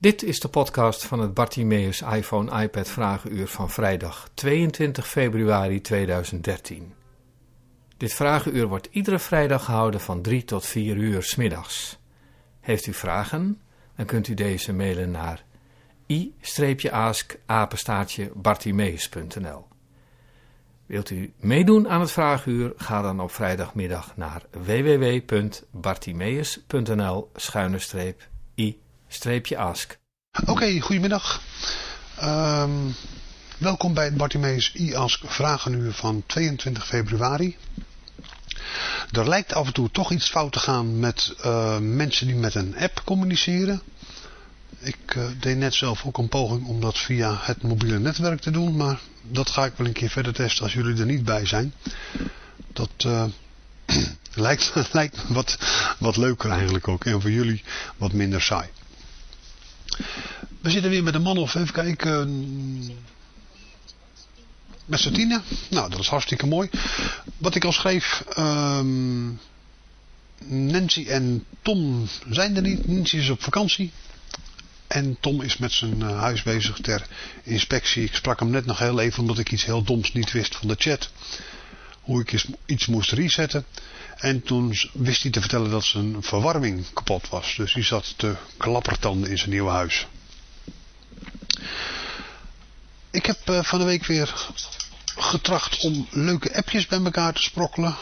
Dit is de podcast van het Bartimeus iPhone iPad Vragenuur van vrijdag 22 februari 2013. Dit vragenuur wordt iedere vrijdag gehouden van 3 tot 4 uur s middags. Heeft u vragen? Dan kunt u deze mailen naar i-ask-bartimeus.nl Wilt u meedoen aan het vraaguur? Ga dan op vrijdagmiddag naar www.bartimeus.nl-i-ask. Oké, goedemiddag. Ehm, welkom bij het Bartimeus i-ask vragenuur van 22 februari. Er lijkt af en toe toch iets fout te gaan met uh, mensen die met een app communiceren. Ik uh, deed net zelf ook een poging om dat via het mobiele netwerk te doen, maar dat ga ik wel een keer verder testen als jullie er niet bij zijn. Dat uh, lijkt, lijkt wat, wat leuker eigenlijk ook en voor jullie wat minder saai. We zitten weer met een man of even kijken. Met z'n tienen. Nou, dat is hartstikke mooi. Wat ik al schreef. Um, Nancy en Tom zijn er niet. Nancy is op vakantie. En Tom is met zijn uh, huis bezig ter inspectie. Ik sprak hem net nog heel even omdat ik iets heel doms niet wist van de chat. Hoe ik iets moest resetten. En toen wist hij te vertellen dat zijn verwarming kapot was. Dus hij zat te klappertanden in zijn nieuwe huis. Ik heb uh, van de week weer getracht om leuke appjes bij elkaar te sprokkelen.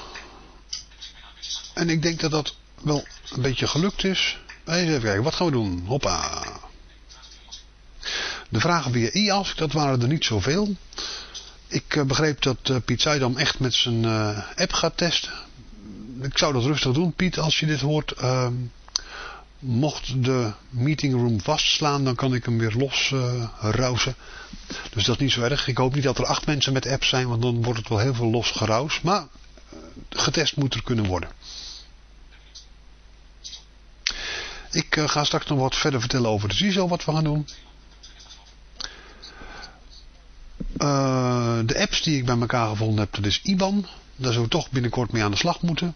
En ik denk dat dat wel een beetje gelukt is. Even kijken, wat gaan we doen? Hoppa. De vragen via e-ask, dat waren er niet zoveel. Ik uh, begreep dat uh, Piet Zuidam echt met zijn app gaat testen. Ik zou dat rustig doen, Piet, als je dit hoort. Ehm, mocht de meetingroom vastslaan, dan kan ik hem weer los rousen. Dus dat is niet zo erg. Ik hoop niet dat er acht mensen met apps zijn, want dan wordt het wel heel veel los. Maar getest moet er kunnen worden. Ik ga straks nog wat verder vertellen over de CISO, wat we gaan doen. Uh, de apps die ik bij elkaar gevonden heb, dat is IBAN. Daar zullen we toch binnenkort mee aan de slag moeten.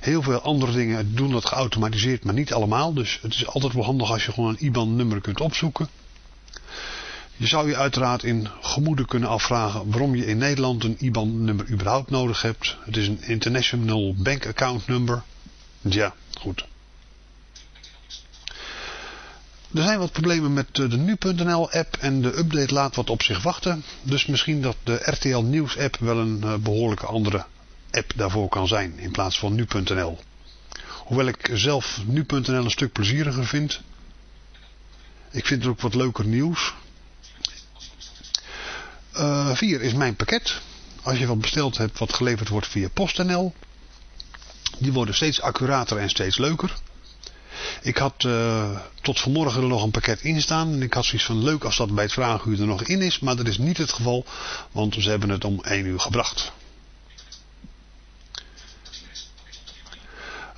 Heel veel andere dingen doen dat geautomatiseerd, maar niet allemaal. Dus het is altijd wel handig als je gewoon een IBAN-nummer kunt opzoeken. Je zou je uiteraard in gemoede kunnen afvragen waarom je in Nederland een IBAN-nummer überhaupt nodig hebt. Het is een International Bank Account Number. Ja, goed. Er zijn wat problemen met de nu.nl app en de update laat wat op zich wachten. Dus misschien dat de RTL Nieuws app wel een behoorlijke andere app daarvoor kan zijn in plaats van nu.nl. Hoewel ik zelf nu.nl een stuk plezieriger vind. Ik vind het ook wat leuker nieuws. 4 uh, is mijn pakket. Als je wat besteld hebt wat geleverd wordt via PostNL. Die worden steeds accurater en steeds leuker. Ik had uh, tot vanmorgen er nog een pakket in staan. En ik had zoiets van leuk als dat bij het vraaguur er nog in is. Maar dat is niet het geval. Want ze hebben het om 1 uur gebracht.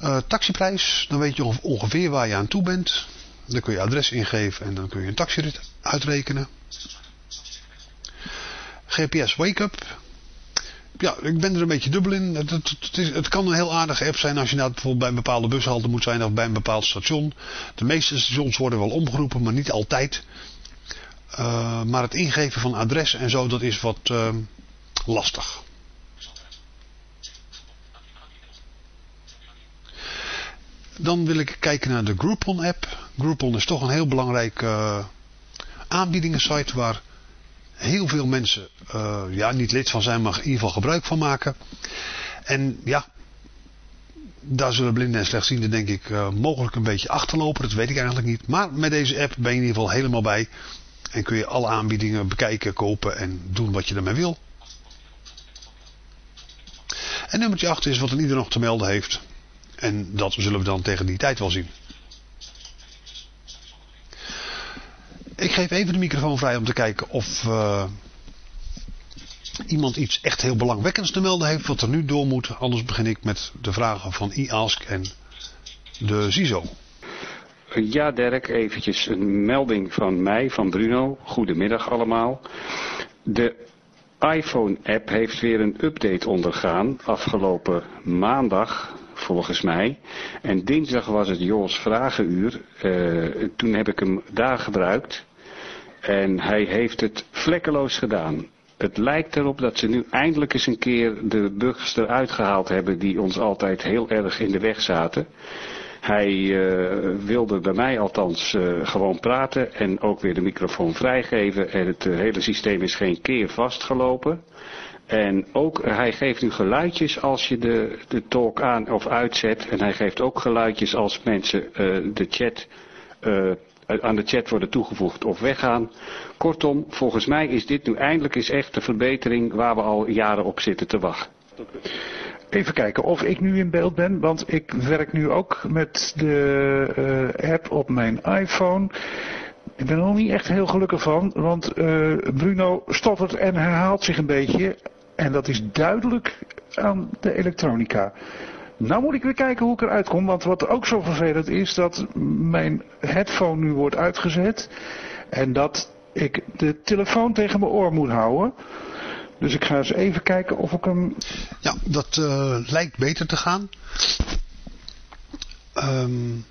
Uh, taxiprijs. Dan weet je ongeveer waar je aan toe bent. Dan kun je adres ingeven en dan kun je een taxirit uitrekenen. GPS Wake Up ja, ik ben er een beetje dubbel in. Het, het, is, het, kan een heel aardige app zijn als je nou bijvoorbeeld bij een bepaalde bushalte moet zijn of bij een bepaald station. De meeste stations worden wel omgeroepen, maar niet altijd. Uh, maar het ingeven van adres en zo, dat is wat uh, lastig. Dan wil ik kijken naar de Groupon app. Groupon is toch een heel belangrijke uh, aanbiedingensite waar heel veel mensen uh, ja, niet lid van zijn, maar in ieder geval gebruik van maken. En ja, daar zullen blinden en slechtzienden denk ik uh, mogelijk een beetje achterlopen. Dat weet ik eigenlijk niet. Maar met deze app ben je in ieder geval helemaal bij. En kun je alle aanbiedingen bekijken, kopen en doen wat je ermee wil. En nummertje 8 is wat een ieder nog te melden heeft. En dat zullen we dan tegen die tijd wel zien. Ik geef even de microfoon vrij om te kijken of uh, iemand iets echt heel belangwekkends te melden heeft wat er nu door moet. Anders begin ik met de vragen van e-ask en de CISO. Ja Dirk, eventjes een melding van mij, van Bruno. Goedemiddag allemaal. De iPhone app heeft weer een update ondergaan afgelopen maandag volgens mij. En dinsdag was het Jos Vragenuur. Uh, toen heb ik hem daar gebruikt. En hij heeft het vlekkeloos gedaan. Het lijkt erop dat ze nu eindelijk eens een keer de bugs eruit gehaald hebben die ons altijd heel erg in de weg zaten. Hij uh, wilde bij mij althans uh, gewoon praten en ook weer de microfoon vrijgeven. En het hele systeem is geen keer vastgelopen. En ook, hij geeft nu geluidjes als je de, de talk aan of uitzet. En hij geeft ook geluidjes als mensen uh, de chat, uh, aan de chat worden toegevoegd of weggaan. Kortom, volgens mij is dit nu eindelijk eens echt de verbetering waar we al jaren op zitten te wachten. Even kijken of ik nu in beeld ben, want ik werk nu ook met de uh, app op mijn iPhone. Ik ben er nog niet echt heel gelukkig van, want uh, Bruno stottert en herhaalt zich een beetje. En dat is duidelijk aan de elektronica. Nou moet ik weer kijken hoe ik eruit kom, want wat ook zo vervelend is, dat mijn headphone nu wordt uitgezet. En dat ik de telefoon tegen mijn oor moet houden. Dus ik ga eens even kijken of ik hem... Ja, dat uh, lijkt beter te gaan. Um,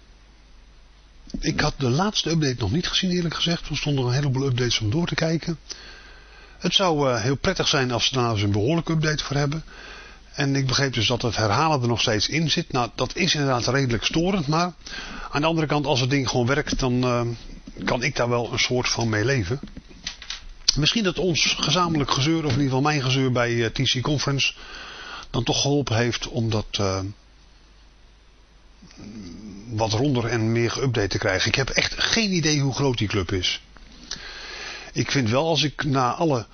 ik had de laatste update nog niet gezien eerlijk gezegd. Er stonden een heleboel updates om door te kijken. Het zou uh, heel prettig zijn als ze daar eens een behoorlijke update voor hebben. En ik begreep dus dat het herhalen er nog steeds in zit. Nou, dat is inderdaad redelijk storend. Maar aan de andere kant, als het ding gewoon werkt, dan uh, kan ik daar wel een soort van mee leven. Misschien dat ons gezamenlijk gezeur, of in ieder geval mijn gezeur bij uh, TC Conference, dan toch geholpen heeft om dat wat ronder en meer geüpdate te krijgen. Ik heb echt geen idee hoe groot die club is. Ik vind wel als ik naar alle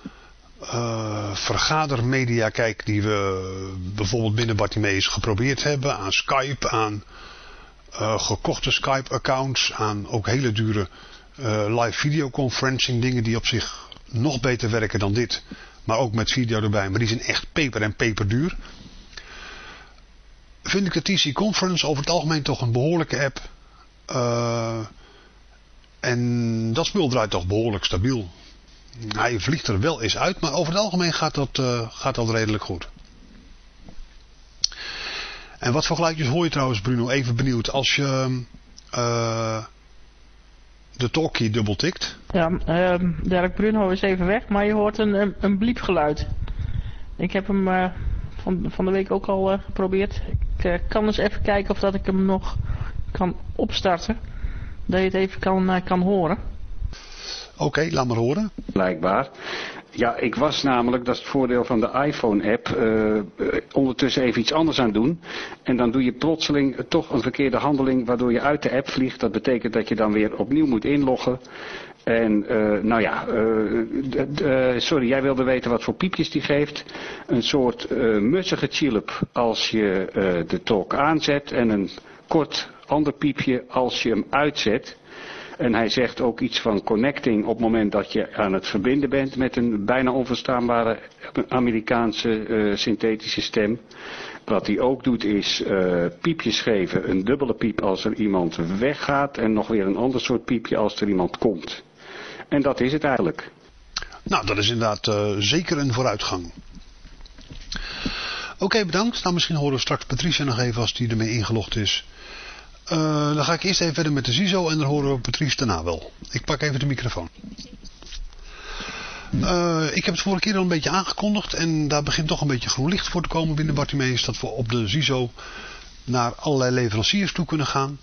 uh, vergadermedia kijk die we bijvoorbeeld binnen Bartimeus geprobeerd hebben. Aan Skype, aan uh, gekochte Skype accounts, aan ook hele dure uh, live videoconferencing dingen die op zich nog beter werken dan dit. Maar ook met video erbij. Maar die zijn echt peper en peperduur. Vind ik de TC Conference over het algemeen toch een behoorlijke app. En dat spul draait toch behoorlijk stabiel. Hij vliegt er wel eens uit, maar over het algemeen gaat dat, uh, gaat dat redelijk goed. En wat voor geluidjes hoor je trouwens, Bruno? Even benieuwd. Als je uh, de talkie dubbel tikt. Ja, uh, Dirk Bruno is even weg, maar je hoort een, een, een bliepgeluid. Ik heb hem uh, van, van de week ook al geprobeerd. Ik kan eens even kijken of dat ik hem nog kan opstarten. Dat je het even kan, kan horen. Oké, okay, laat maar horen. Blijkbaar. Ja, ik was namelijk, dat is het voordeel van de iPhone-app, uh, ondertussen even iets anders aan doen. En dan doe je plotseling toch een verkeerde handeling waardoor je uit de app vliegt. Dat betekent dat je dan weer opnieuw moet inloggen. En uh, nou ja, uh, sorry, jij wilde weten wat voor piepjes die geeft. Een soort mussige chillip als je de talk aanzet en een kort ander piepje als je hem uitzet. En hij zegt ook iets van connecting op het moment dat je aan het verbinden bent met een bijna onverstaanbare Amerikaanse uh, synthetische stem. Wat hij ook doet is uh, piepjes geven, een dubbele piep als er iemand weggaat en nog weer een ander soort piepje als er iemand komt. En dat is het eigenlijk. Nou, dat is inderdaad uh, zeker een vooruitgang. Oké, bedankt. Nou, misschien horen we straks Patricia nog even als die ermee ingelogd is. Uh, dan ga ik eerst even verder met de CISO en dan horen we Patrice daarna wel. Ik pak even de microfoon. Uh, ik heb het vorige keer al een beetje aangekondigd en daar begint toch een beetje groen licht voor te komen binnen Bartimeus. Dat we op de CISO naar allerlei leveranciers toe kunnen gaan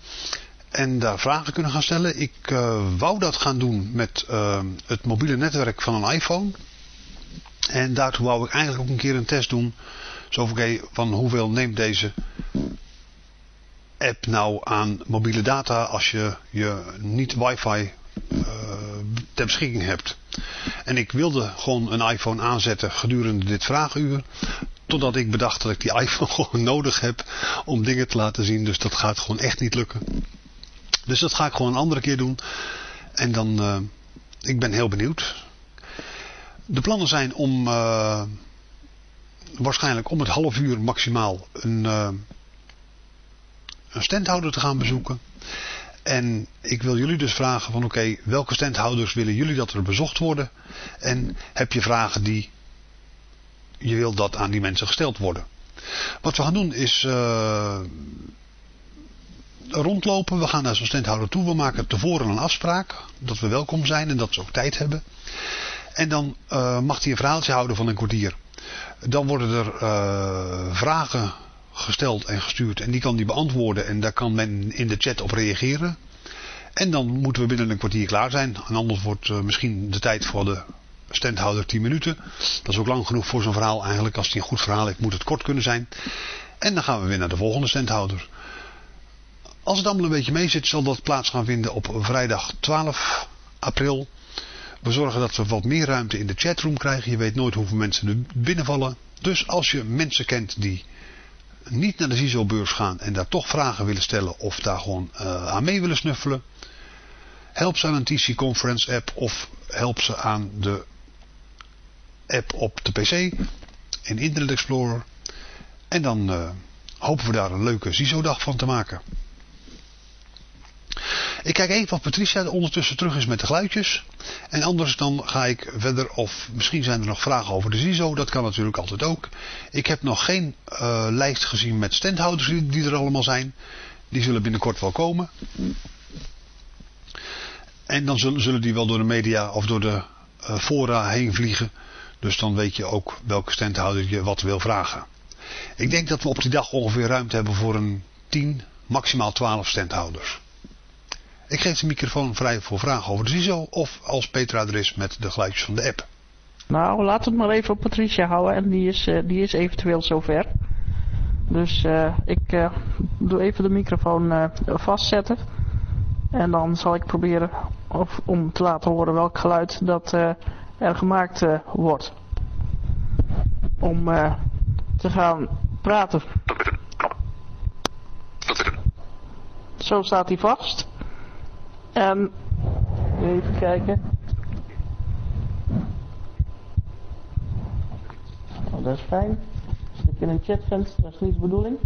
en daar vragen kunnen gaan stellen. Ik uh, wou dat gaan doen met het mobiele netwerk van een iPhone. En daartoe wou ik eigenlijk ook een keer een test doen. Zo van hoeveel neemt deze app nou aan mobiele data als je je niet wifi uh, ter beschikking hebt. En ik wilde gewoon een iPhone aanzetten gedurende dit vraaguur. Totdat ik bedacht dat ik die iPhone gewoon nodig heb om dingen te laten zien. Dus dat gaat gewoon echt niet lukken. Dus dat ga ik gewoon een andere keer doen. En dan, uh, ik ben heel benieuwd. De plannen zijn om uh, waarschijnlijk om het half uur maximaal een een standhouder te gaan bezoeken. En ik wil jullie dus vragen van oké, welke standhouders willen jullie dat er bezocht worden? En heb je vragen die je wil dat aan die mensen gesteld worden? Wat we gaan doen is uh, rondlopen. We gaan naar zo'n standhouder toe. We maken tevoren een afspraak dat we welkom zijn en dat ze ook tijd hebben. En dan uh, mag hij een verhaaltje houden van een kwartier. Dan worden er uh, vragen gesteld en gestuurd en die kan die beantwoorden en daar kan men in de chat op reageren. En dan moeten we binnen een kwartier klaar zijn. En anders wordt uh, misschien de tijd voor de standhouder 10 minuten. Dat is ook lang genoeg voor zo'n verhaal eigenlijk. Als hij een goed verhaal heeft moet het kort kunnen zijn. En dan gaan we weer naar de volgende standhouder. Als het allemaal een beetje mee zit zal dat plaats gaan vinden op vrijdag 12 april. We zorgen dat we wat meer ruimte in de chatroom krijgen. Je weet nooit hoeveel mensen er binnenvallen. Dus als je mensen kent die niet naar de CISO-beurs gaan en daar toch vragen willen stellen of daar gewoon uh, aan mee willen snuffelen. Help ze aan een TC Conference app of help ze aan de app op de PC in Internet Explorer. En dan uh, hopen we daar een leuke CISO-dag van te maken. Ik kijk even of Patricia ondertussen terug is met de geluidjes. En anders dan ga ik verder, of misschien zijn er nog vragen over de CISO, dat kan natuurlijk altijd ook. Ik heb nog geen uh, lijst gezien met standhouders die, er allemaal zijn. Die zullen binnenkort wel komen. En dan zullen, die wel door de media of door de uh, fora heen vliegen. Dus dan weet je ook welke standhouder je wat wil vragen. Ik denk dat we op die dag ongeveer ruimte hebben voor een 10, maximaal 12 standhouders. Ik geef de microfoon vrij voor vragen over de CISO of als Petra er is met de geluidjes van de app. Nou, laat het maar even op Patricia houden en die is, uh, die is eventueel zover. Dus uh, ik uh, doe even de microfoon vastzetten. En dan zal ik proberen of, om te laten horen welk geluid dat er gemaakt wordt. Om te gaan praten. Zo staat hij vast. En even kijken. Oh, dat is fijn. Ik in een chatvenster, dat is niet de bedoeling.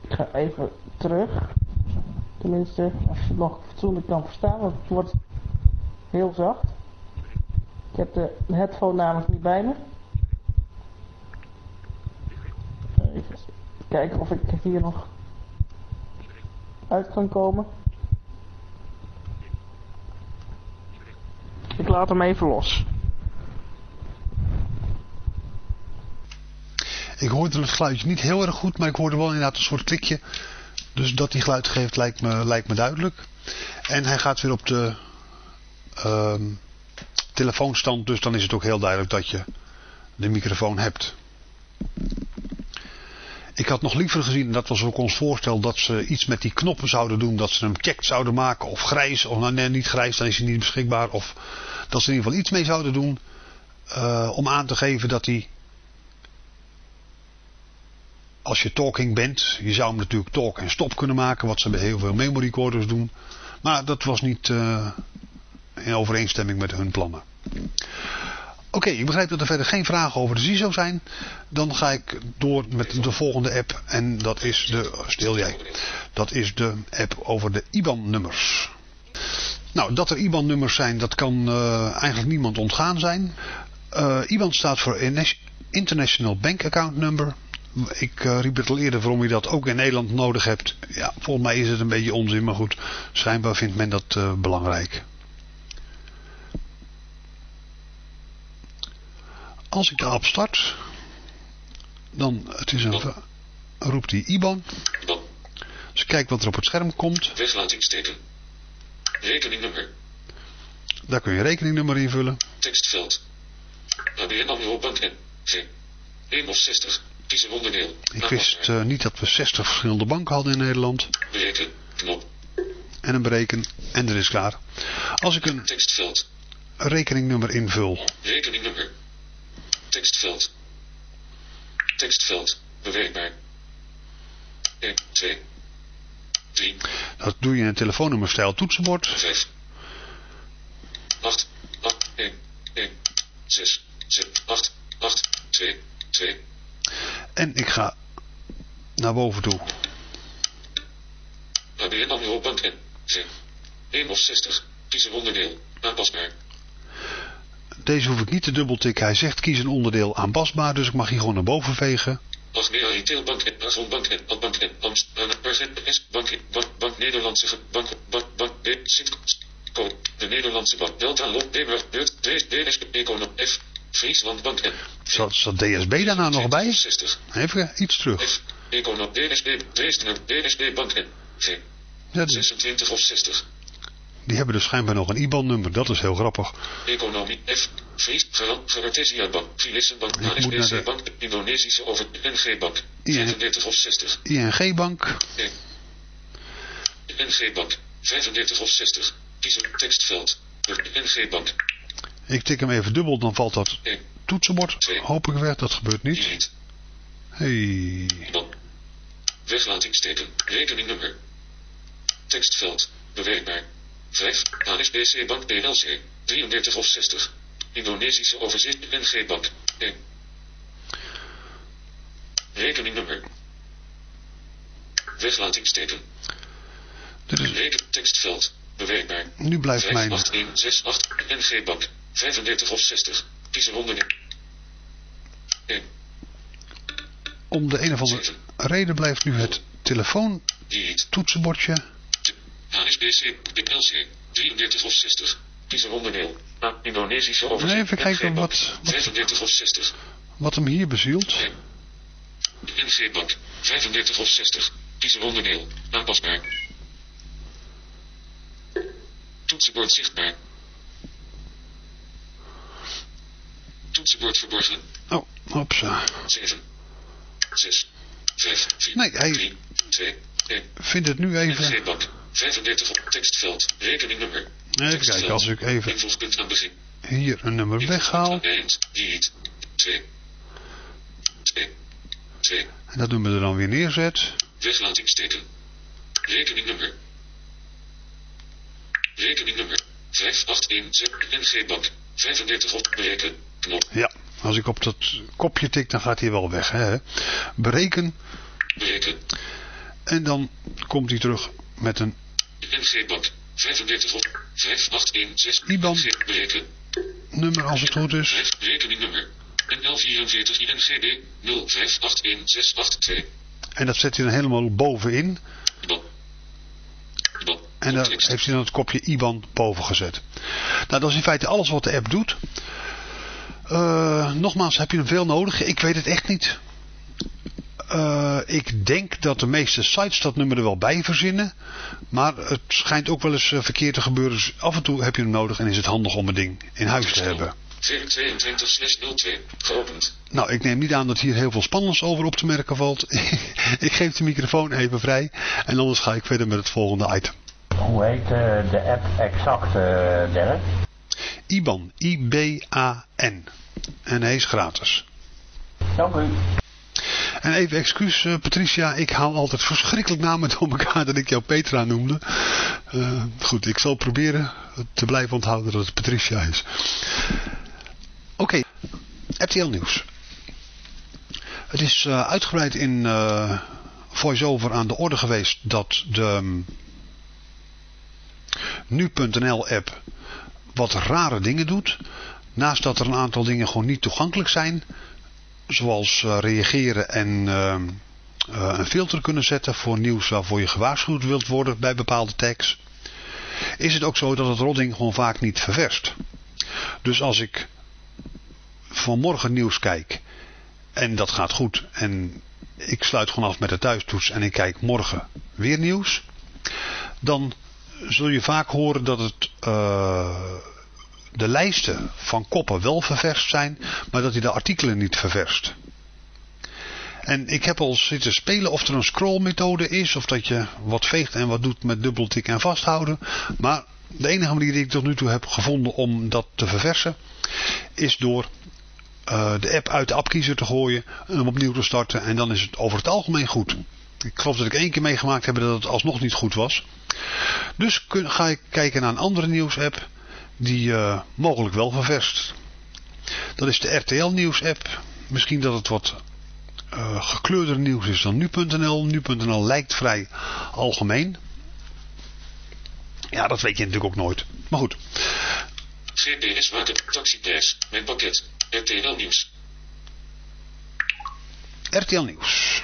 Ik ga even terug. Tenminste, als je het nog fatsoenlijk kan verstaan, want het wordt heel zacht. Ik heb de headphone namelijk niet bij me. Even kijken of ik hier nog uit kan komen. Ik laat hem even los. Ik hoorde het geluidje niet heel erg goed, maar ik hoorde wel inderdaad een soort klikje. Dus dat hij geluid geeft lijkt me, lijkt me duidelijk. En hij gaat weer op de uh, telefoonstand, dus dan is het ook heel duidelijk dat je de microfoon hebt. Ik had nog liever gezien, dat was ook ons voorstel, dat ze iets met die knoppen zouden doen. Dat ze hem checked zouden maken. Of grijs. Of nou, niet grijs, dan is hij niet beschikbaar. Of dat ze in ieder geval iets mee zouden doen. Uh, om aan te geven dat hij... Als je talking bent, je zou hem natuurlijk talk en stop kunnen maken. Wat ze bij heel veel memory recorders doen. Maar dat was niet uh, in overeenstemming met hun plannen. Oké, ik begrijp dat er verder geen vragen over de CISO zijn. Dan ga ik door met de volgende app. En dat is de, stil jij, dat is de app over de IBAN-nummers. Nou, dat er IBAN-nummers zijn, dat kan uh, eigenlijk niemand ontgaan zijn. Uh, IBAN staat voor International Bank Account Number. Ik uh, riep het al eerder waarom je dat ook in Nederland nodig hebt. Ja, volgens mij is het een beetje onzin, maar goed, schijnbaar vindt men dat belangrijk. Als ik daarop start, dan het is een, roept die IBAN. Dus kijk wat er op het scherm komt. Weglatingsteken. Rekeningnummer. Daar kun je rekeningnummer invullen. Tekstveld. ABN AMRO Bank N. G. 61. Kies een onderdeel. Ik wist uh, niet dat we 60 verschillende banken hadden in Nederland. Bereken. Knop. En een bereken. En er is klaar. Als ik een Tekstveld. rekeningnummer invul. Rekeningnummer. Tekstveld. Tekstveld. Bewerkbaar. 1, 2, 3. Dat doe je in een telefoonnummerstijl toetsenbord. 5. 8, 8, 1, 1, 6, 7, 8, 8, 2, 2. En ik ga naar boven toe. ABN AMRO Bank N. G. 1 of 60. Kies een onderdeel. Aanpasbaar. Deze hoef ik niet te dubbeltikken. Hij zegt kies een onderdeel aanpasbaar, dus ik mag hier gewoon naar boven vegen. Achmea Retail Bank en Persoon Bank en Bank en S Bank Bank Bank Nederlandse Bank Bank Bank de Nederlandse Bank Delta Lot Demer Beurt DS DS Econom F Friesland Bank en Zat, DSB daar nou nog bij? 60 Even iets terug. F Econom DSB Dresdner DSB Bank en V Ja, die, 26 of 60 die hebben dus schijnbaar nog een IBAN-nummer. Dat is heel grappig. Economie F Fries Geran Geartesia Bank Filissenbank Ik moet naar HSBC de- Bank Indonesische over NG Bank Ja. 35 of 60 ING-bank. NG Bank 35 of 60 kies een tekstveld NG Bank Ik tik hem even dubbel, dan valt dat 1 toetsenbord hopelijk weg. Dat gebeurt niet. Hey. Weglatingsteken. Rekeningnummer. Tekstveld. Bewerkbaar. 5. HSBC Bank PLC. 33 of 60. Indonesische overzicht. NG Bank. 1. Rekeningnummer. Weglatingsteken. Dit is, Reken. Tekstveld. Bewerkbaar. nu blijft mijn... 58168 NG Bank. 35 of 60. Kies een onderdeel. 1. Om de een of andere reden blijft nu het telefoontoetsenbordje. Delete. HSBC, PLC, 33 of 60. Kies een onderdeel. Ah, Indonesische overzicht. Even kijken wat- wat- 35 of 60. Wat hem hier bezielt. NG Bank, 35 of 60. Kies een onderdeel. Aanpasbaar. Toetsenbord zichtbaar. Toetsenbord verborgen. Oh, hopsa. 7. 6. 5. 4. Nee, hij- 3. 2. 1. Vind het nu even... NG Bank, 35 op tekstveld. Rekeningnummer. Even kijken, als ik even Invoegpunt aan begin. hier een nummer weghaal. Eind. Delete. 2. 2. 2. En dat nummer er dan weer neerzet. Weglatingsteken. Rekeningnummer. Rekeningnummer. 581 NG Bank. 35 op bereken. Knop. Ja, als ik op dat kopje tik, dan gaat hij wel weg. Hè? Bereken. Bereken. En dan komt hij terug met een NG Bank. 35 op 5816. IBAN. Bereken. nummer als het goed is. 5 rekeningnummer. NL44 INGB 0581682. En dat zet hij dan helemaal bovenin. IBAN. IBAN. En daar heeft hij dan het kopje IBAN boven gezet. Nou, dat is in feite alles wat de app doet. Eh, nogmaals, heb je hem veel nodig? Ik weet het echt niet. Eh, ik denk dat de meeste sites dat nummer er wel bij verzinnen. Maar het schijnt ook wel eens eh, verkeerd te gebeuren. Dus af en toe heb je hem nodig en is het handig om een ding in huis te hebben. 22 slash 02. Geopend. Nou, ik neem niet aan dat hier heel veel spannends over op te merken valt. ik geef de microfoon even vrij. En anders ga ik verder met het volgende item. Hoe heet eh, de app exact, eh Dirk? IBAN. I-B-A-N. En hij is gratis. Dank u. En even excuus eh, Patricia, ik haal altijd verschrikkelijk namen door elkaar dat ik jou Petra noemde. Eh, goed, ik zal proberen te blijven onthouden dat het Patricia is. Oké, RTL Nieuws. Het is eh, uitgebreid in voice-over aan de orde geweest dat de mm, nu.nl app wat rare dingen doet. Naast dat er een aantal dingen gewoon niet toegankelijk zijn, zoals eh, reageren en ehm, eh, een filter kunnen zetten voor nieuws waarvoor je gewaarschuwd wilt worden bij bepaalde tags, is het ook zo dat het rodding gewoon vaak niet ververst. Dus als ik vanmorgen nieuws kijk en dat gaat goed en ik sluit gewoon af met de thuistoets en ik kijk morgen weer nieuws, dan zul je vaak horen dat het eh, de lijsten van koppen wel ververst zijn, maar dat hij de artikelen niet ververst. En ik heb al zitten spelen of er een scrollmethode is, of dat je wat veegt en wat doet met dubbeltik en vasthouden. Maar de enige manier die ik tot nu toe heb gevonden om dat te verversen, is door eh, de app uit de appkiezer te gooien en hem opnieuw te starten. En dan is het over het algemeen goed. Ik geloof dat ik één keer meegemaakt heb dat het alsnog niet goed was. Dus ga ik kijken naar een andere nieuwsapp die eh, mogelijk wel ververst. Dat is de RTL nieuws app. Misschien dat het wat eh, gekleurder nieuws is dan nu.nl. Nu.nl lijkt vrij algemeen. Ja, dat weet je natuurlijk ook nooit. Maar goed. GPS waken. Taxiprijs. Mijn pakket. RTL Nieuws. RTL Nieuws.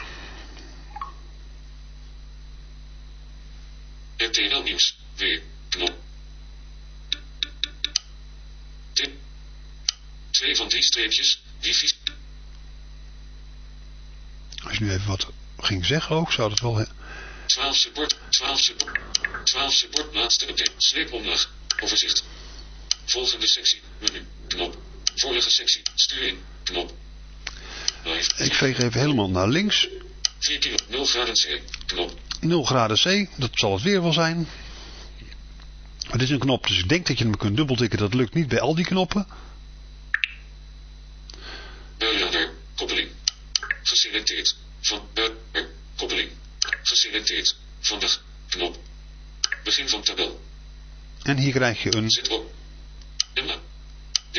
RTL Nieuws. Weer. Knop. Twee van drie streepjes. Wifi. Als je nu even wat ging zeggen ook, zou dat wel... he- 12 support. 12 support. 12 support. Laatste update. Sleep omlaag. Overzicht. Volgende sectie. Menu. Knop. Vorige sectie. Stuur in. Knop. Live. Ik veeg even helemaal naar links. 4 kilo. 0 graden C. Knop. 0 graden C, dat zal het weer wel zijn. Het is een knop, dus ik denk dat je hem kunt dubbeltikken. Dat lukt niet bij al die knoppen. Beelradar. Koppeling. Geselecteerd. Van Beelradar. Koppeling. Geselecteerd. Vandaag. Knop. Begin van tabel. En hier krijg je een... Zet op. Emma. D.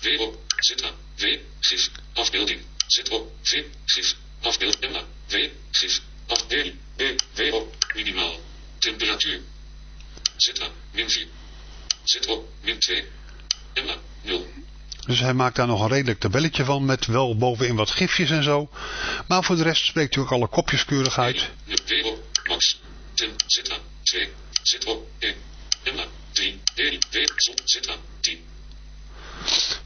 W op. Zet A. W. Gif. Afbeelding. Zet op. V. Gif. Afbeeld. Emma. W. Gif. Af. D. B. W op. Minimaal. Temperatuur. Zet A. Min 4. Zet op. Min 2. Emma. 0. Dus hij maakt daar nog een redelijk tabelletje van met wel bovenin wat gifjes en zo. Maar voor de rest spreekt hij ook alle kopjes keurig uit. Max. Tem. Zet A. 2. Zet op. 1. Emma. 3. D. W. Zon. Zet A. 10.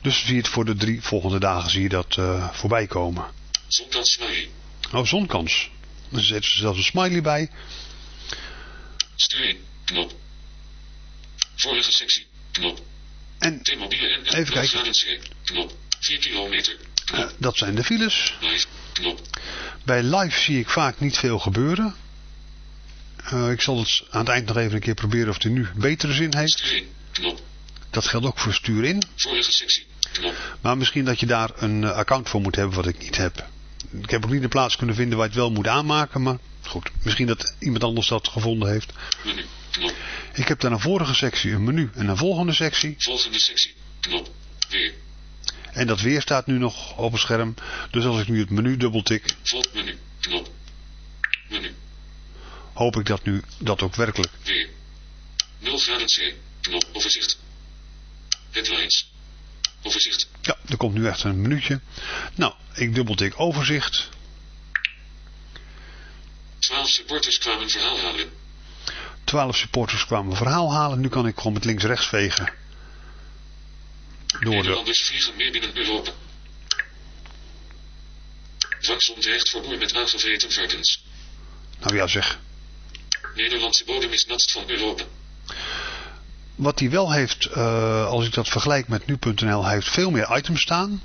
Dus zie je het voor de drie volgende dagen zie je dat eh, voorbij komen. Zonkans smiley. Oh, zonkans. Dan zetten ze zelfs een smiley bij. Stuur in. Knop. Vorige sectie. Knop. En Even kijken. graden C. Knop. 4 kilometer. Knop. dat zijn de files. Bij live zie ik vaak niet veel gebeuren. Eh, ik zal het aan het eind nog even een keer proberen of hij nu betere zin heeft. Dat geldt ook voor stuur in. Maar misschien dat je daar een eh, account voor moet hebben wat ik niet heb. Ik heb ook niet een plaats kunnen vinden waar je het wel moet aanmaken. Maar goed, misschien dat iemand anders dat gevonden heeft. Knop. Ik heb daar een vorige sectie een menu en een volgende sectie. Volgende sectie. Knop. Weer. En dat weer staat nu nog op het scherm. Dus als ik nu het menu dubbeltik, Vol menu. Knop. Menu. hoop ik dat nu dat ook werkelijk. Weer. 0 graden C. Knop. Overzicht. Headlines. Overzicht. Ja, er komt nu echt een minuutje. Nou, ik dubbeltik overzicht. 12 supporters kwamen verhaal halen. 12 supporters kwamen verhaal halen. Nu kan ik gewoon met links-rechts vegen. Door de... Nederlanders vliegen meer binnen Europa. Met aangevreten varkens. Nou ja zeg. Nederlandse bodem is natst van Europa. Wat hij wel heeft, eh, als ik dat vergelijk met nu.nl, hij heeft veel meer items staan.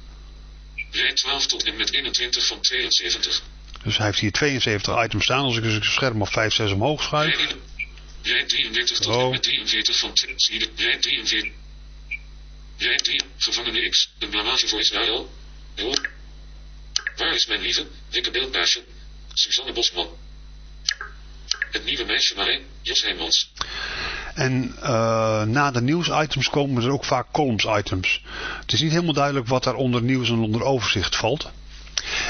Rij 12 tot en met 21 van 72. Dus hij heeft hier 72 items staan. Als ik dus het scherm of 5, 6 omhoog schuif. Rij 33 tot Oh. en met 43 van 2. Zie je, rij 43. Rij 3, gevangene X, een blamage voor Israël. Rol. Waar is mijn lieve, dikke beeldbaasje? Suzanne Bosman. Het nieuwe meisje mij, Jos Heijmans. En eh, na de nieuwsitems komen er ook vaak columns items. Het is niet helemaal duidelijk wat daar onder nieuws en onder overzicht valt.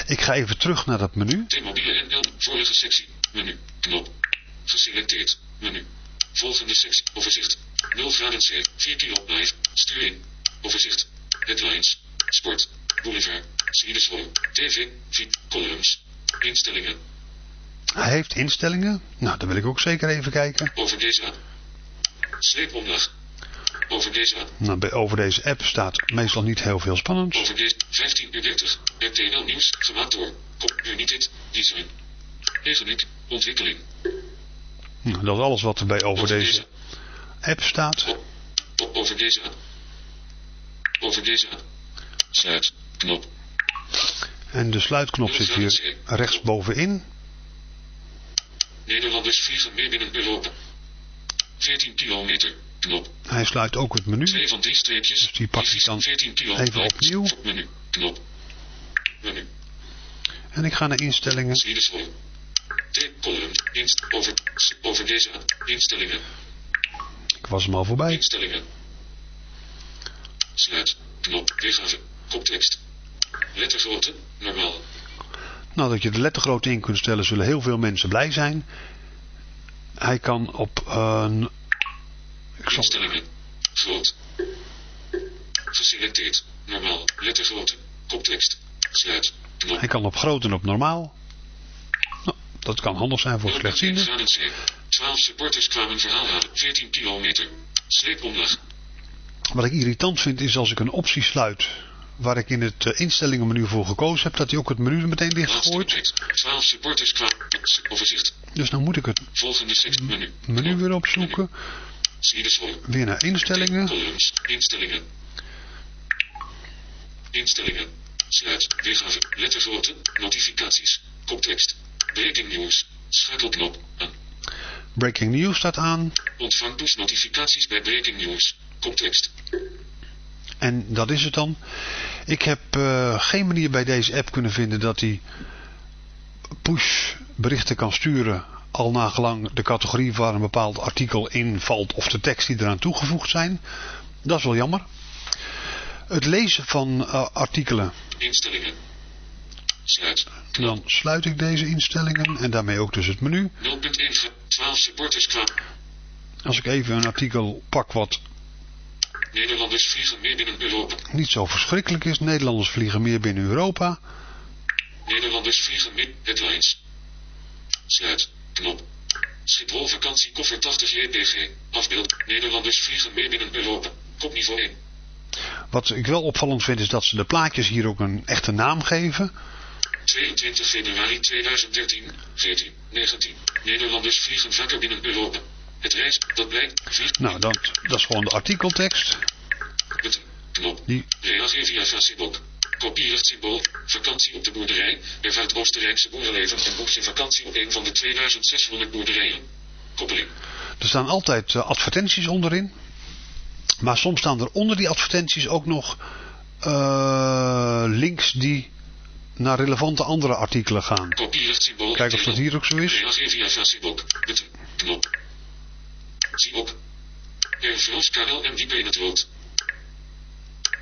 Ik ga even terug naar dat menu. T-mobiele NL, vorige sectie, menu, knop. Geselecteerd, menu. Volgende sectie, overzicht. 0 graden C, 4 kilo, live, stuur in. Overzicht. Headlines, sport, boulevard, Siedeschool, TV, fiets, columns, instellingen. Hij heeft instellingen. Nou, daar wil ik ook zeker even kijken. Over deze app. Sleepomlaag. Over deze app. Nou, bij, over deze app staat meestal niet heel veel spannends. Over deze 15 uur 30. RTL Nieuws, gemaakt door. United, Design. Egenik, ontwikkeling. Nou, dat is alles wat er bij over deze app staat. Over deze. Over deze app. Sluit, knop. En de sluitknop zit hier rechtsbovenin. Nederlanders vliegen meer binnen Europa. 14 kilometer, knop. Hij sluit ook het menu. 2 van 3 streepjes. Dus die pak ik dan 14 kilometer. even opnieuw. Menu, knop. Menu. En ik ga naar instellingen. Siedeschool. T-column. Inst over, over deze. Instellingen. Ik was hem al voorbij. Instellingen. Sluit. Knop. Weergave. Koptekst. Lettergrootte. Normaal. Nou, dat je de lettergrootte in kunt stellen, zullen heel veel mensen blij zijn. Hij kan op... eh, ik zal Instellingen. Groot. Geselecteerd. Normaal. Lettergrootte. Koptekst. Sluit. Knop. Hij kan op groot en op normaal. Dat kan handig zijn voor 0,1 slechtzienden. graden C. 12 supporters kwamen verhaal halen. 14 kilometer. Sleepomlaag. Wat ik irritant vind is als ik een optie sluit waar ik in het eh, instellingenmenu voor gekozen heb, dat hij ook het menu er meteen dichtgooit. update. 12 supporters kwamen. Overzicht. Dus dan moet ik het Volgende menu. menu weer opzoeken. Weer naar instellingen. Instellingen. Instellingen. Sluit. Weergave. Lettergrootte. Notificaties. Koptekst. Breaking news. Schakelknop. Aan. Breaking news staat aan. Ontvang push notificaties bij breaking news. Koptekst. En dat is het dan. Ik heb eh, geen manier bij deze app kunnen vinden dat hij push berichten kan sturen al nagelang de categorie waar een bepaald artikel in valt of de tekst die eraan toegevoegd zijn. Dat is wel jammer. Het lezen van eh, artikelen, Instellingen. Sluit. dan sluit ik deze instellingen en daarmee ook dus het menu. 0.1 gra- 12 supporters kwamen. Als ik even een artikel pak wat Nederlanders vliegen meer binnen Europa. niet zo verschrikkelijk is. Nederlanders vliegen meer binnen Europa. Nederlanders vliegen meer. Headlines. Sluit. Knop. Schiphol vakantiekoffer 80 JPG. Afbeeld. Nederlanders vliegen meer binnen Europa. Kopniveau 1. Wat ik wel opvallend vind is dat ze de plaatjes hier ook een echte naam geven. 22 februari 2013, 14, 19. Nederlanders vliegen vaker binnen Europa. Het reis, dat blijkt, vliegt Nou, dat, dat is gewoon de artikeltekst. button, knop. Die, Reageer via Facebook. Kopierig symbool, vakantie op de boerderij, ervaart Oostenrijkse boerenleven en boek je vakantie op een van de 2600 boerderijen. Koppeling. er staan altijd eh, advertenties onderin. Maar soms staan er onder die advertenties ook nog eh, links die naar relevante andere artikelen gaan. Kijk of dat hier ook zo is. Zie op. Diep in het rood.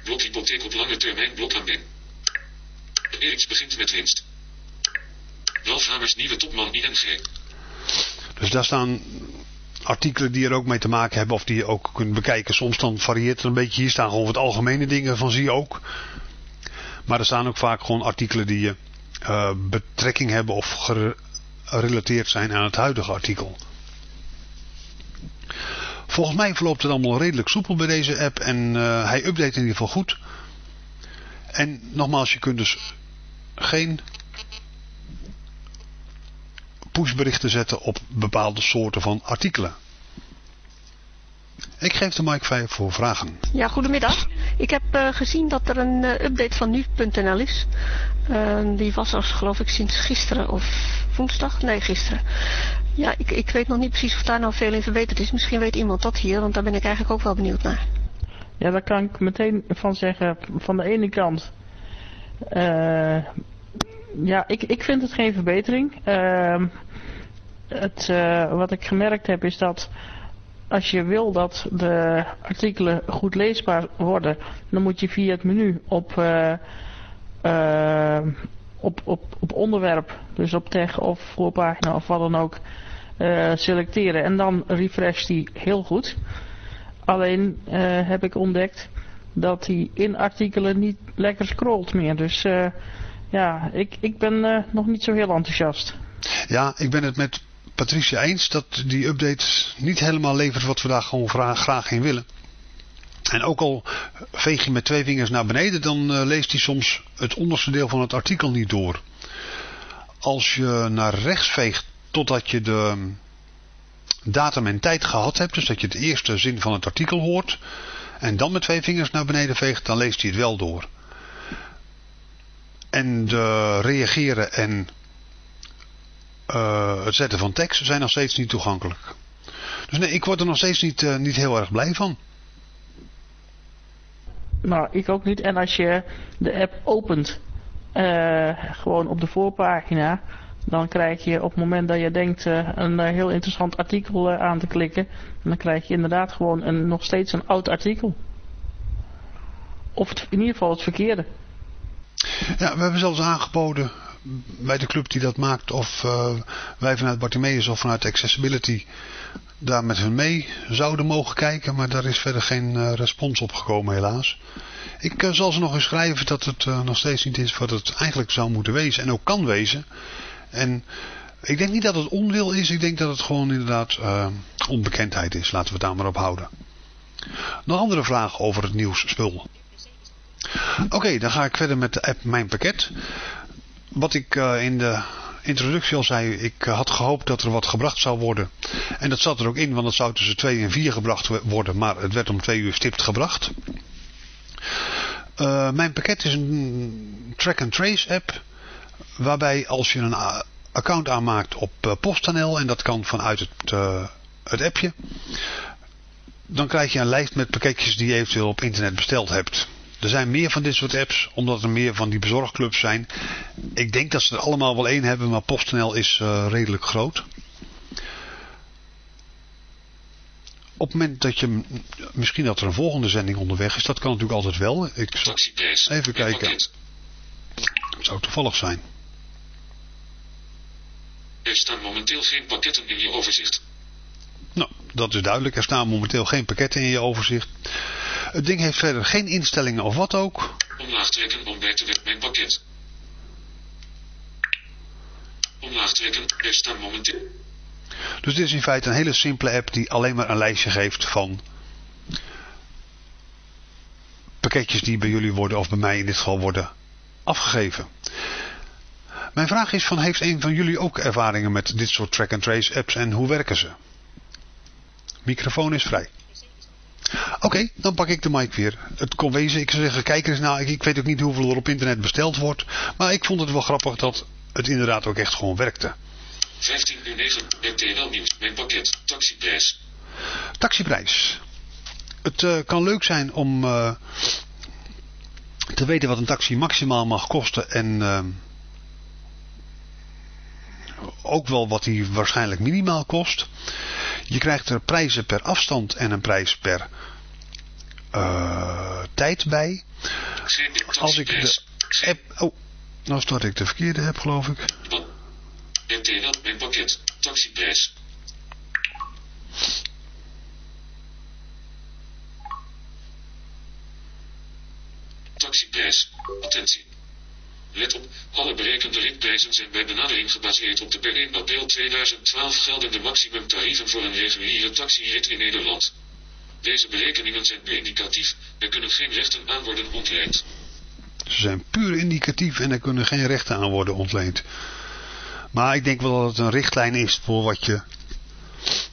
Blok hypotheek op lange termijn blok aan B. Eriks begint met winst. Ralf Hamers nieuwe topman ING. Dus daar staan artikelen die er ook mee te maken hebben of die je ook kunt bekijken. Soms dan varieert het een beetje. Hier staan gewoon wat algemene dingen van zie je ook. Maar er staan ook vaak gewoon artikelen die eh, betrekking hebben of gerelateerd zijn aan het huidige artikel. Volgens mij verloopt het allemaal redelijk soepel bij deze app en eh, hij update in ieder geval goed. En nogmaals, je kunt dus geen pushberichten zetten op bepaalde soorten van artikelen. Ik geef de mic 5 voor vragen. Ja, goedemiddag. Ik heb eh, gezien dat er een eh, update van nu.nl is. Eh, die was er geloof ik sinds gisteren of woensdag. Nee, gisteren. Ja, ik, ik weet nog niet precies of daar nou veel in verbeterd is. Misschien weet iemand dat hier, want daar ben ik eigenlijk ook wel benieuwd naar. Ja, daar kan ik meteen van zeggen. Van de ene kant. eh, ja, ik, ik vind het geen verbetering. Ehm, het, eh, wat ik gemerkt heb is dat als je wil dat de artikelen goed leesbaar worden, dan moet je via het menu op, eh, eh, op, op, op onderwerp, dus op tag of voorpagina of wat dan ook, eh, selecteren. En dan refresh die heel goed. Alleen heb ik ontdekt dat hij in artikelen niet lekker scrolt meer. Dus ja, ik, ik ben nog niet zo heel enthousiast. Ja, ik ben het met Patricia eens dat die update niet helemaal levert wat we daar gewoon graag in willen. En ook al veeg je met twee vingers naar beneden, dan eh, leest hij soms het onderste deel van het artikel niet door. Als je naar rechts veegt totdat je de datum en tijd gehad hebt, dus dat je de eerste zin van het artikel hoort, en dan met twee vingers naar beneden veegt, dan leest hij het wel door. En de reageren en eh, het zetten van tekst zijn nog steeds niet toegankelijk. Dus nee, ik word er nog steeds niet, eh, niet heel erg blij van. Nou, ik ook niet. En als je de app opent, eh, gewoon op de voorpagina, dan krijg je op het moment dat je denkt een heel interessant artikel aan te klikken, dan krijg je inderdaad gewoon een, nog steeds een oud artikel. Of het, in ieder geval het verkeerde. Ja, we hebben zelfs aangeboden bij de club die dat maakt of uh, wij vanuit Bartimeus of vanuit Accessibility daar met hun mee zouden mogen kijken. Maar daar is verder geen uh, respons op gekomen helaas. Ik uh, zal ze nog eens schrijven dat het nog steeds niet is wat het eigenlijk zou moeten wezen en ook kan wezen. En ik denk niet dat het onwil is, ik denk dat het gewoon inderdaad onbekendheid is. Laten we het daar maar op houden. Nog andere vragen over het nieuwsspul. Oké, dan ga ik verder met de app Mijn Pakket. Wat ik uh, in de introductie al zei, ik uh, had gehoopt dat er wat gebracht zou worden. En dat zat er ook in, want het zou tussen 2 en 4 gebracht worden, maar het werd om 2 uur stipt gebracht. Uh, mijn pakket is een track-and-trace app, waarbij als je een account aanmaakt op PostNL, en dat kan vanuit het, het appje, dan krijg je een lijst met pakketjes die je eventueel op internet besteld hebt. Er zijn meer van dit soort apps, omdat er meer van die bezorgclubs zijn. Ik denk dat ze er allemaal wel één hebben, maar PostNL is uh, redelijk groot. Op het moment dat je, misschien dat er een volgende zending onderweg is, dat kan natuurlijk altijd wel. Ik zal even kijken. Het zou toevallig zijn. Er staan momenteel geen pakketten in je overzicht. Nou, dat is duidelijk. Er staan momenteel geen pakketten in je overzicht. Het ding heeft verder geen instellingen of wat ook. Omlaag trekken om bij te werken mijn pakket. Omlaag trekken, er staan momenteel. Dus dit is in feite een hele simpele app die alleen maar een lijstje geeft van pakketjes die bij jullie worden of bij mij in dit geval worden afgegeven. Mijn vraag is van heeft een van jullie ook ervaringen met dit soort track-and-trace apps en hoe werken ze? Microfoon is vrij. Oké, dan pak ik de mic weer. Het kon wezen, ik zou zeggen, kijk eens nou, ik, ik weet ook niet hoeveel er op internet besteld wordt. Maar ik vond het wel grappig dat het inderdaad ook echt gewoon werkte. 15 uur 9, RTL Nieuws, mijn pakket, taxiprijs. Taxiprijs. Het uh, kan leuk zijn om uh, te weten wat een taxi maximaal mag kosten en uh, ook wel wat die waarschijnlijk minimaal kost. Je krijgt er prijzen per afstand en een prijs per uh, tijd bij. Als ik de app... Oh, nou start ik de verkeerde app geloof ik. Mijn pakket, taxiprijs. Taxiprijs, attentie. Let op, alle berekende ritprijzen zijn bij benadering gebaseerd op de per 1 april 2012 geldende maximumtarieven voor een reguliere taxirit in Nederland. Deze berekeningen zijn puur indicatief, er kunnen geen rechten aan worden ontleend. Ze zijn puur indicatief en er kunnen geen rechten aan worden ontleend. Maar ik denk wel dat het een richtlijn is voor wat je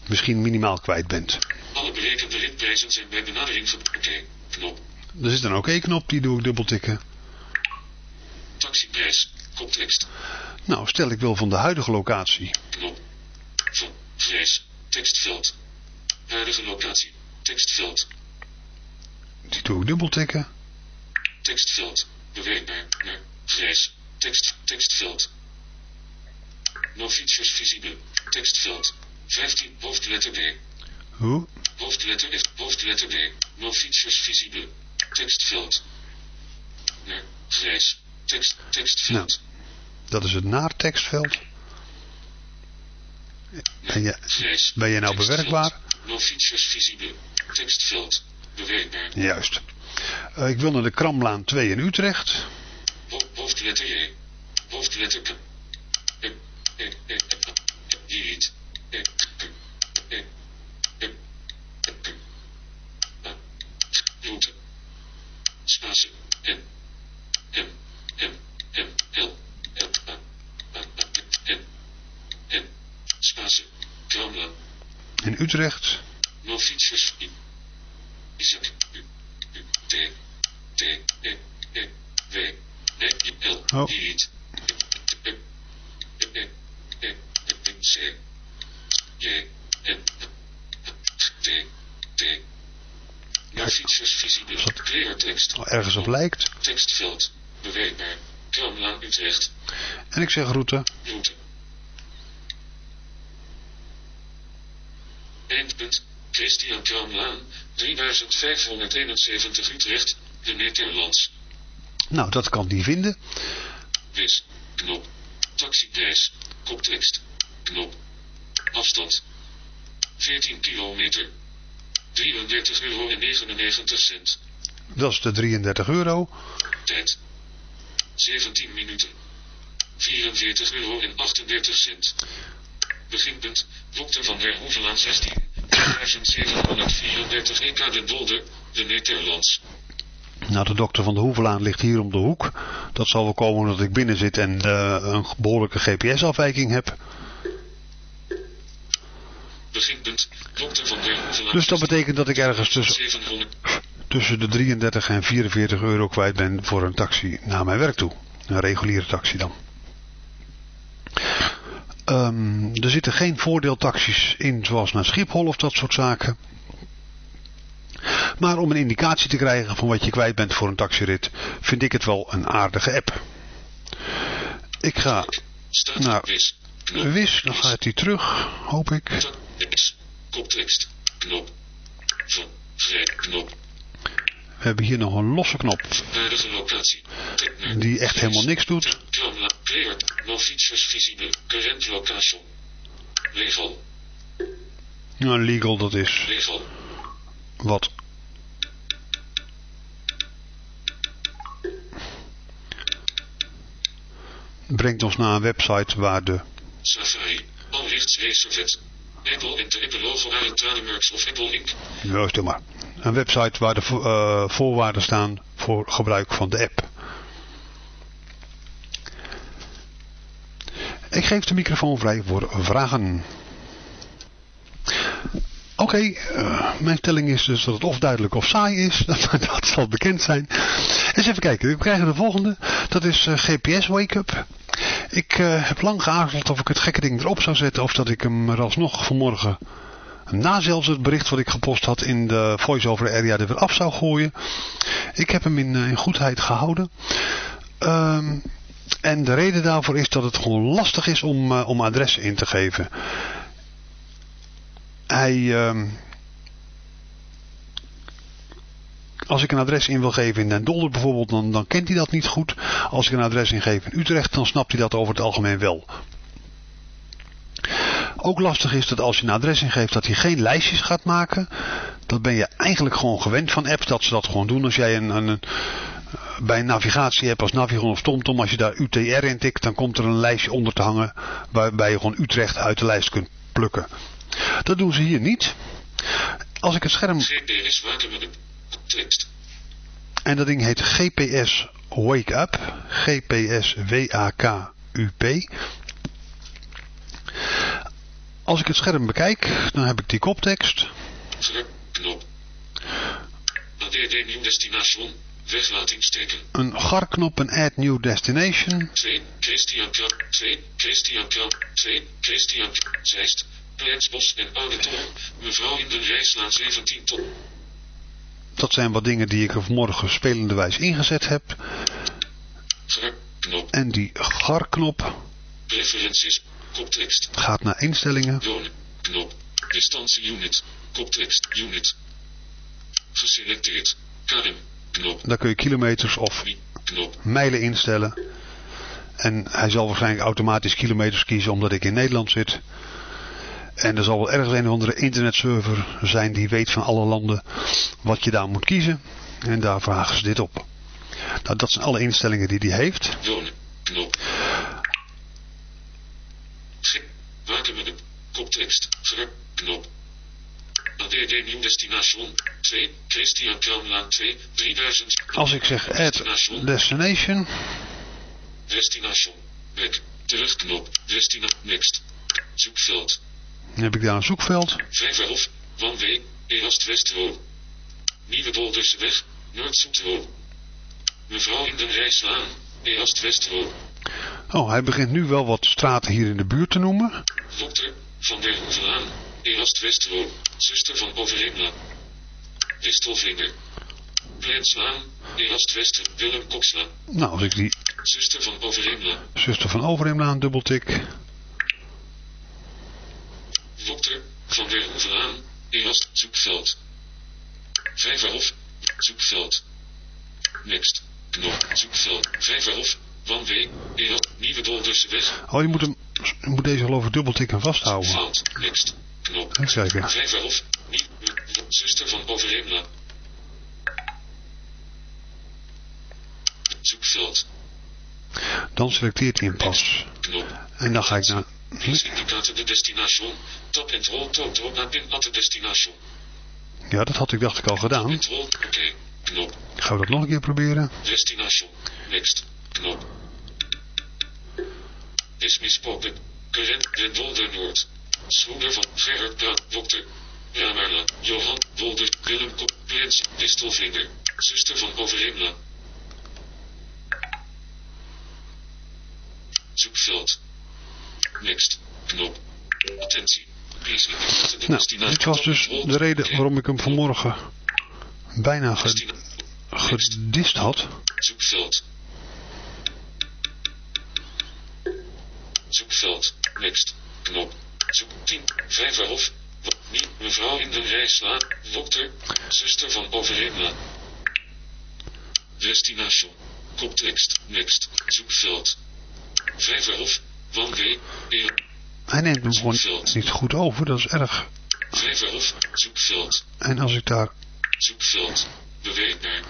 misschien minimaal kwijt bent. Alle berekende ritprijzen zijn bij benadering Oké, okay, knop. Er zit een oké-knop, die doe ik dubbeltikken. Taxiprijs. Koptekst. Nou, stel ik wil van de huidige locatie. Knop. Van. Vrees. Tekstveld. Huidige locatie. Tekstveld. Die doe ik dubbeltikken. Tekstveld. Beweegbaar. Naar. Vrees. Tekst. Tekstveld. No features visible. Tekstveld. 15. Hoofdletter D. Hoe? Hoofdletter F. Hoofdletter D. No features visible. Tekstveld. Naar. Vrees. Tekst, tekstveld. Nou, dat is het naar tekstveld. Ben je, ben je nou bewerkbaar? No features visible. Tekstveld. Bewerkbaar. Juist. Uh, ik wil naar de Kramlaan 2 in Utrecht. Ho hoofdletter J. Hoofdletter K. Delete. Route. Spatie. N. M. M, M, L, L, A, A, A, N, N, Spatie, Kramla. In Utrecht. No features, I, Isaac, U, U, T, T, E, E, W, E, I, L, oh. delete, E, E, E, E, C, J, N, T, T, No features visible, clear tekst. Ergens op lijkt. Tekstveld. Kramlaan Utrecht. En ik zeg route. Route. Christian Kramlaan. 3571 Utrecht. De Nederlands. Nou, dat kan die vinden. Wis. Knop. Taxiprijs. Koptekst. Knop. Afstand. 14 kilometer. 33 euro en 99 cent. Dat is de 33 euro. Tijd. 17 minuten. 44 euro en 38 cent. Beginpunt. Dokter van der Hoevelaan 16. 2734 EK den Dolder. De Nederlands. Nou, de dokter van de Hoevelaan ligt hier om de hoek. Dat zal wel komen omdat ik binnen zit en eh, een behoorlijke GPS-afwijking heb. Beginpunt. Dokter van der Hoevelaan Dus dat betekent dat ik ergens tussen, 700. tussen de 33 en 44 euro kwijt ben voor een taxi naar mijn werk toe. Een reguliere taxi dan. Ehm, er zitten geen voordeeltaxis in zoals naar Schiphol of dat soort zaken. Maar om een indicatie te krijgen van wat je kwijt bent voor een taxirit, vind ik het wel een aardige app. Ik ga Nou. Wis. Dan gaat hij terug, hoop ik. X. Koptekst. Knop. Van. Vrij. Knop. We hebben hier nog een losse knop, die echt helemaal niks doet. Player. No features visible. Current location. Legal. Nou, legal, dat is Legal. wat. Brengt ons naar een website waar de Safari. Alrichts Reservet. Apple en de Apple logo aan Tranemerks of Apple Inc. Ja, stil maar. Een website waar de eh, voorwaarden staan voor gebruik van de app. Ik geef de microfoon vrij voor vragen. Oké, eh, mijn stelling is dus dat het of duidelijk of saai is. dat zal bekend zijn. Eens even kijken, we krijgen de volgende. Dat is eh, GPS Wake Up. Ik eh, heb lang geaarzeld of ik het gekke ding erop zou zetten of dat ik hem er alsnog vanmorgen na zelfs het bericht wat ik gepost had in de voice-over area er weer af zou gooien. Ik heb hem in, in goedheid gehouden. Ehm, en de reden daarvoor is dat het gewoon lastig is om, eh, om adressen in te geven. Hij... ehm, als ik een adres in wil geven in Den Dolder bijvoorbeeld, dan, dan kent hij dat niet goed. Als ik een adres ingeef in Utrecht, dan snapt hij dat over het algemeen wel. Ook lastig is dat als je een adres ingeeft dat hij geen lijstjes gaat maken. Dat ben je eigenlijk gewoon gewend van apps dat ze dat gewoon doen. Als jij een, een, een- bij een navigatie-app als Navigon of TomTom, als je daar UTR in tikt, dan komt er een lijstje onder te hangen waarbij je gewoon Utrecht uit de lijst kunt plukken. Dat doen ze hier niet. Als ik het scherm GPS. Tekst. en dat ding heet GPS Wake Up. GPS W-A-K-U-P. Als ik het scherm bekijk, dan heb ik die koptekst. Knop. Nieuw Destination. Weglatingsteken. Een garknop, een Add New Destination. 2. Christian Krab. 2. Christian Krab. 2. Christian. Zeist. Plensbos en Oude Tol. Mevrouw in de Rijslaan 17 ton. Dat zijn wat dingen die ik er vanmorgen spelenderwijs ingezet heb. Ver. Knop. En die garknop Preferenties. Koptekst. gaat naar instellingen. Wonen. Knop. Distantie unit. Koptekst. Unit. Geselecteerd. Karm. Daar kun je kilometers of mijlen instellen. En hij zal waarschijnlijk automatisch kilometers kiezen omdat ik in Nederland zit. En er zal wel ergens een of andere internetserver zijn die weet van alle landen wat je daar moet kiezen. En daar vragen ze dit op. Nou, dat zijn alle instellingen die hij heeft. Wonen. Knop. G. Waterman. Koptekst. Ver. Knop. ADD Nieuw Destination. 2. Christian Kraamlaan 2. 3000. Als ik zeg add destination, Destination. Back. Terugknop. Destina. Next. Zoekveld. dan heb ik daar een zoekveld. Vijverhof. Wanwee. East Westro. Nieuwe Bolderseweg. Noord-Zoetro. Mevrouw in den Rijslaan. East Westro. Oh, hij begint nu wel wat straten hier in de buurt te noemen. Dokter. Van der Hoevelaan. East Westro. Zuster van Overheemla. Wistelvinger. Plenslaan. East Wester. Willem Koksla. Nou, als ik die Zuster van Overheemla. zuster van Overheemlaan dubbeltik. Dokter. Van der Hoevelaan. East Zoekveld. Vijverhof. Zoekveld. Next. Knop. Zoekveld. Vijverhof. Way. Eel. Nieuwe Dolderse weg. Oh, je moet, hem, je moet deze geloof ik dubbeltikken en vasthouden. Fout. Next. Knop. Kijken. Vijverhof. Niet. Zuster van Overheemla. Zoekveld. Dan selecteert hij hem pas. Knop. En dan ga ik naar... Indicate the destination. Tap and hold toto naar the destination. Ja, dat had ik dacht ik al gedaan. Oké. Knop. Gaan we dat nog een keer proberen? Destination. Next. Knop. Dismiss pop-up. Current. Dolder Noord. Schoeder van Gerard Praat. Dokter. Ramarla. Johan. Dolder. Willem Kop. Prins. Distelvinger. Zuster van Overheemla. Zoekveld. Next. Knop. Attentie. Nou, dit was dus de reden waarom ik hem vanmorgen bijna gedist had. Zoekveld. Zoekveld. Next. Knop. Zoek 10. Vijverhof. Mevrouw in de Rijsla. Dokter. Zuster van Overheemla. Destination. Koptekst. Next. Zoekveld. Vijverhof. Wanwee. Eel. Hij neemt hem gewoon niet goed over, dat is erg. Vijverhof. Zoekveld. En als ik daar Zoekveld. Beweeg naar.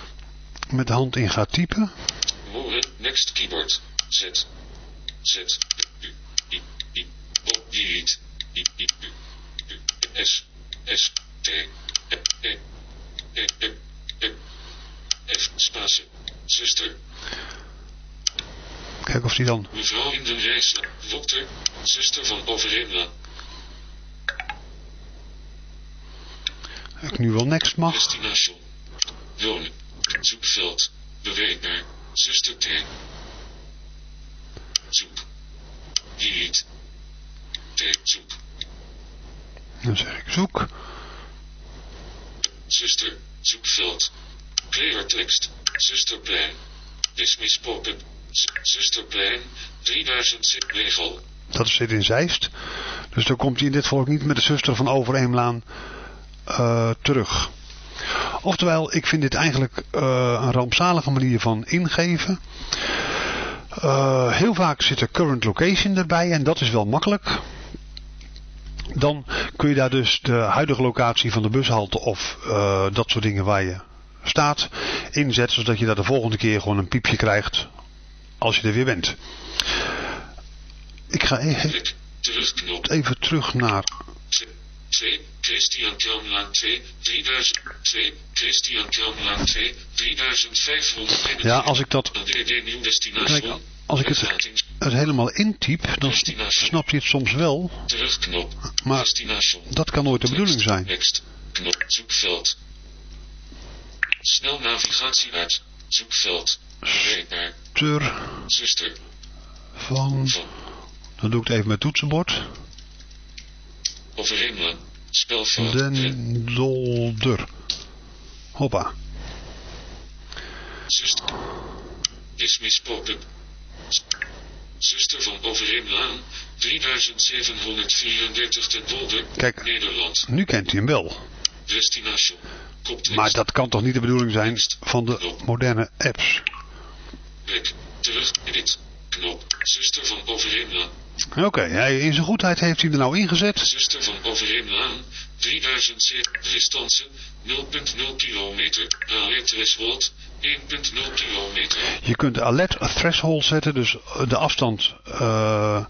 met de hand in ga typen, Moren. Next keyboard. Z. Z. U. I. I. O. Delete. S. S. T. E. E. E. F. Spatie. Zuster. kijk of die dan... Mevrouw in den Rijsla. Dokter. Zuster van Overheemla. Ik nu wel next mag. Destination. Wonen. Zoekveld. Beweeg naar. Zuster T. Zoek. Delete. T. Zoek. Dan zeg ik zoek. Zuster. Zoekveld. Cleartekst. Zusterplein. Dismiss pop-up. Zusterplein. 3000 zit regel. Dat zit in Zeist. Dus dan komt hij in dit ook niet met de zuster van Overeemlaan eh terug. Oftewel, ik vind dit eigenlijk eh, een rampzalige manier van ingeven. Eh, heel vaak zit er current location erbij en dat is wel makkelijk. Dan kun je daar dus de huidige locatie van de bushalte of eh, dat soort dingen waar je staat inzetten. Zodat je daar de volgende keer gewoon een piepje krijgt als je er weer bent. Ik ga e-. Terugknop. even terug naar 2. Christian Kelmlaan 2. 3000. 2. Christian Kelmlaan 2. 3500. Ja, als ik dat... Kijk, als ik het, helemaal intyp, dan s- snap je het soms wel. Maar dat kan nooit de bedoeling zijn. Zoekveld. Snel navigatie uit. Zoekveld. Ter Zuster. van... Dan doe ik het even met toetsenbord. Spelfout. Ren. Den Dolder. Hoppa. Zuster. Dismiss pop-up. Zuster van Overheemlaan. 3734 ten Dolder. Kijk. Nederland. Nu kent hij hem wel. Destination. Koptekst. Maar dat kan toch niet de bedoeling zijn van de moderne apps. Back. Terug. Edit. Knop. Zuster van Overheemlaan. Oké, hij- in zijn goedheid heeft hij er nou ingezet. Zuster van Overheemlaan. 3007. Distance. 0.0 kilometer. AR threshold. 1.0 kilometer. Je kunt de alert threshold zetten, dus de afstand eh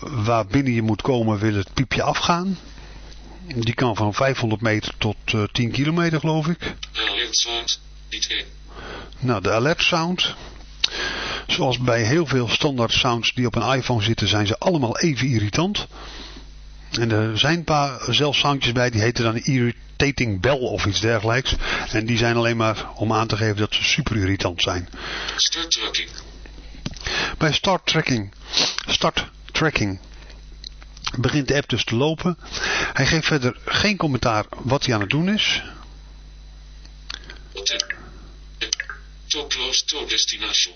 waar binnen je moet komen wil het piepje afgaan. Die kan van 500 meter tot eh, 10 kilometer geloof ik. Alert sound. Niet 1. Nou, de alert sound. Zoals bij heel veel standaard sounds die op een iPhone zitten, zijn ze allemaal even irritant. En er zijn een paar zelfs soundjes bij, die heten dan irritating bell of iets dergelijks. En die zijn alleen maar om aan te geven dat ze super irritant zijn. Start tracking. Bij start tracking, start tracking begint de app dus te lopen. Hij geeft verder geen commentaar wat hij aan het doen is. Hotel. To close to destination.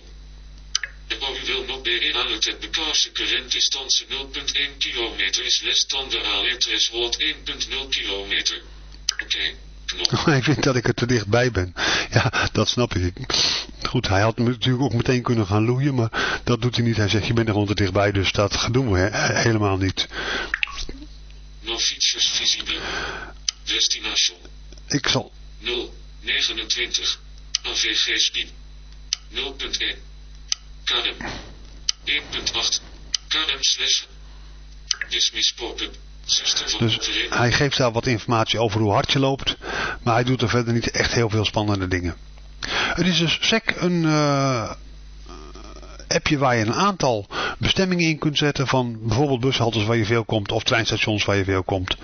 Oh, u wil nog BE alert at because current distance 0.1 kilometer is less than the alert threshold 1.0 kilometer. Oké. Knop. Hij vindt dat ik er te dichtbij ben. Ja, dat snap ik. Goed, hij had natuurlijk ook meteen kunnen gaan loeien, maar dat doet hij niet. Hij zegt, je bent er gewoon te dichtbij, dus dat doen we he- helemaal niet. No features visible. Destination. Ik zal... 0, 29. AVG speed. 0.1. KM. 1.8. KM slash. Dismiss pop-up. Zuster van Dus hij geeft daar wat informatie over hoe hard je loopt, maar hij doet er verder niet echt heel veel spannende dingen. Het is dus SEC een eh, appje waar je een aantal bestemmingen in kunt zetten van bijvoorbeeld bushaltes waar je veel komt of treinstations waar je veel komt.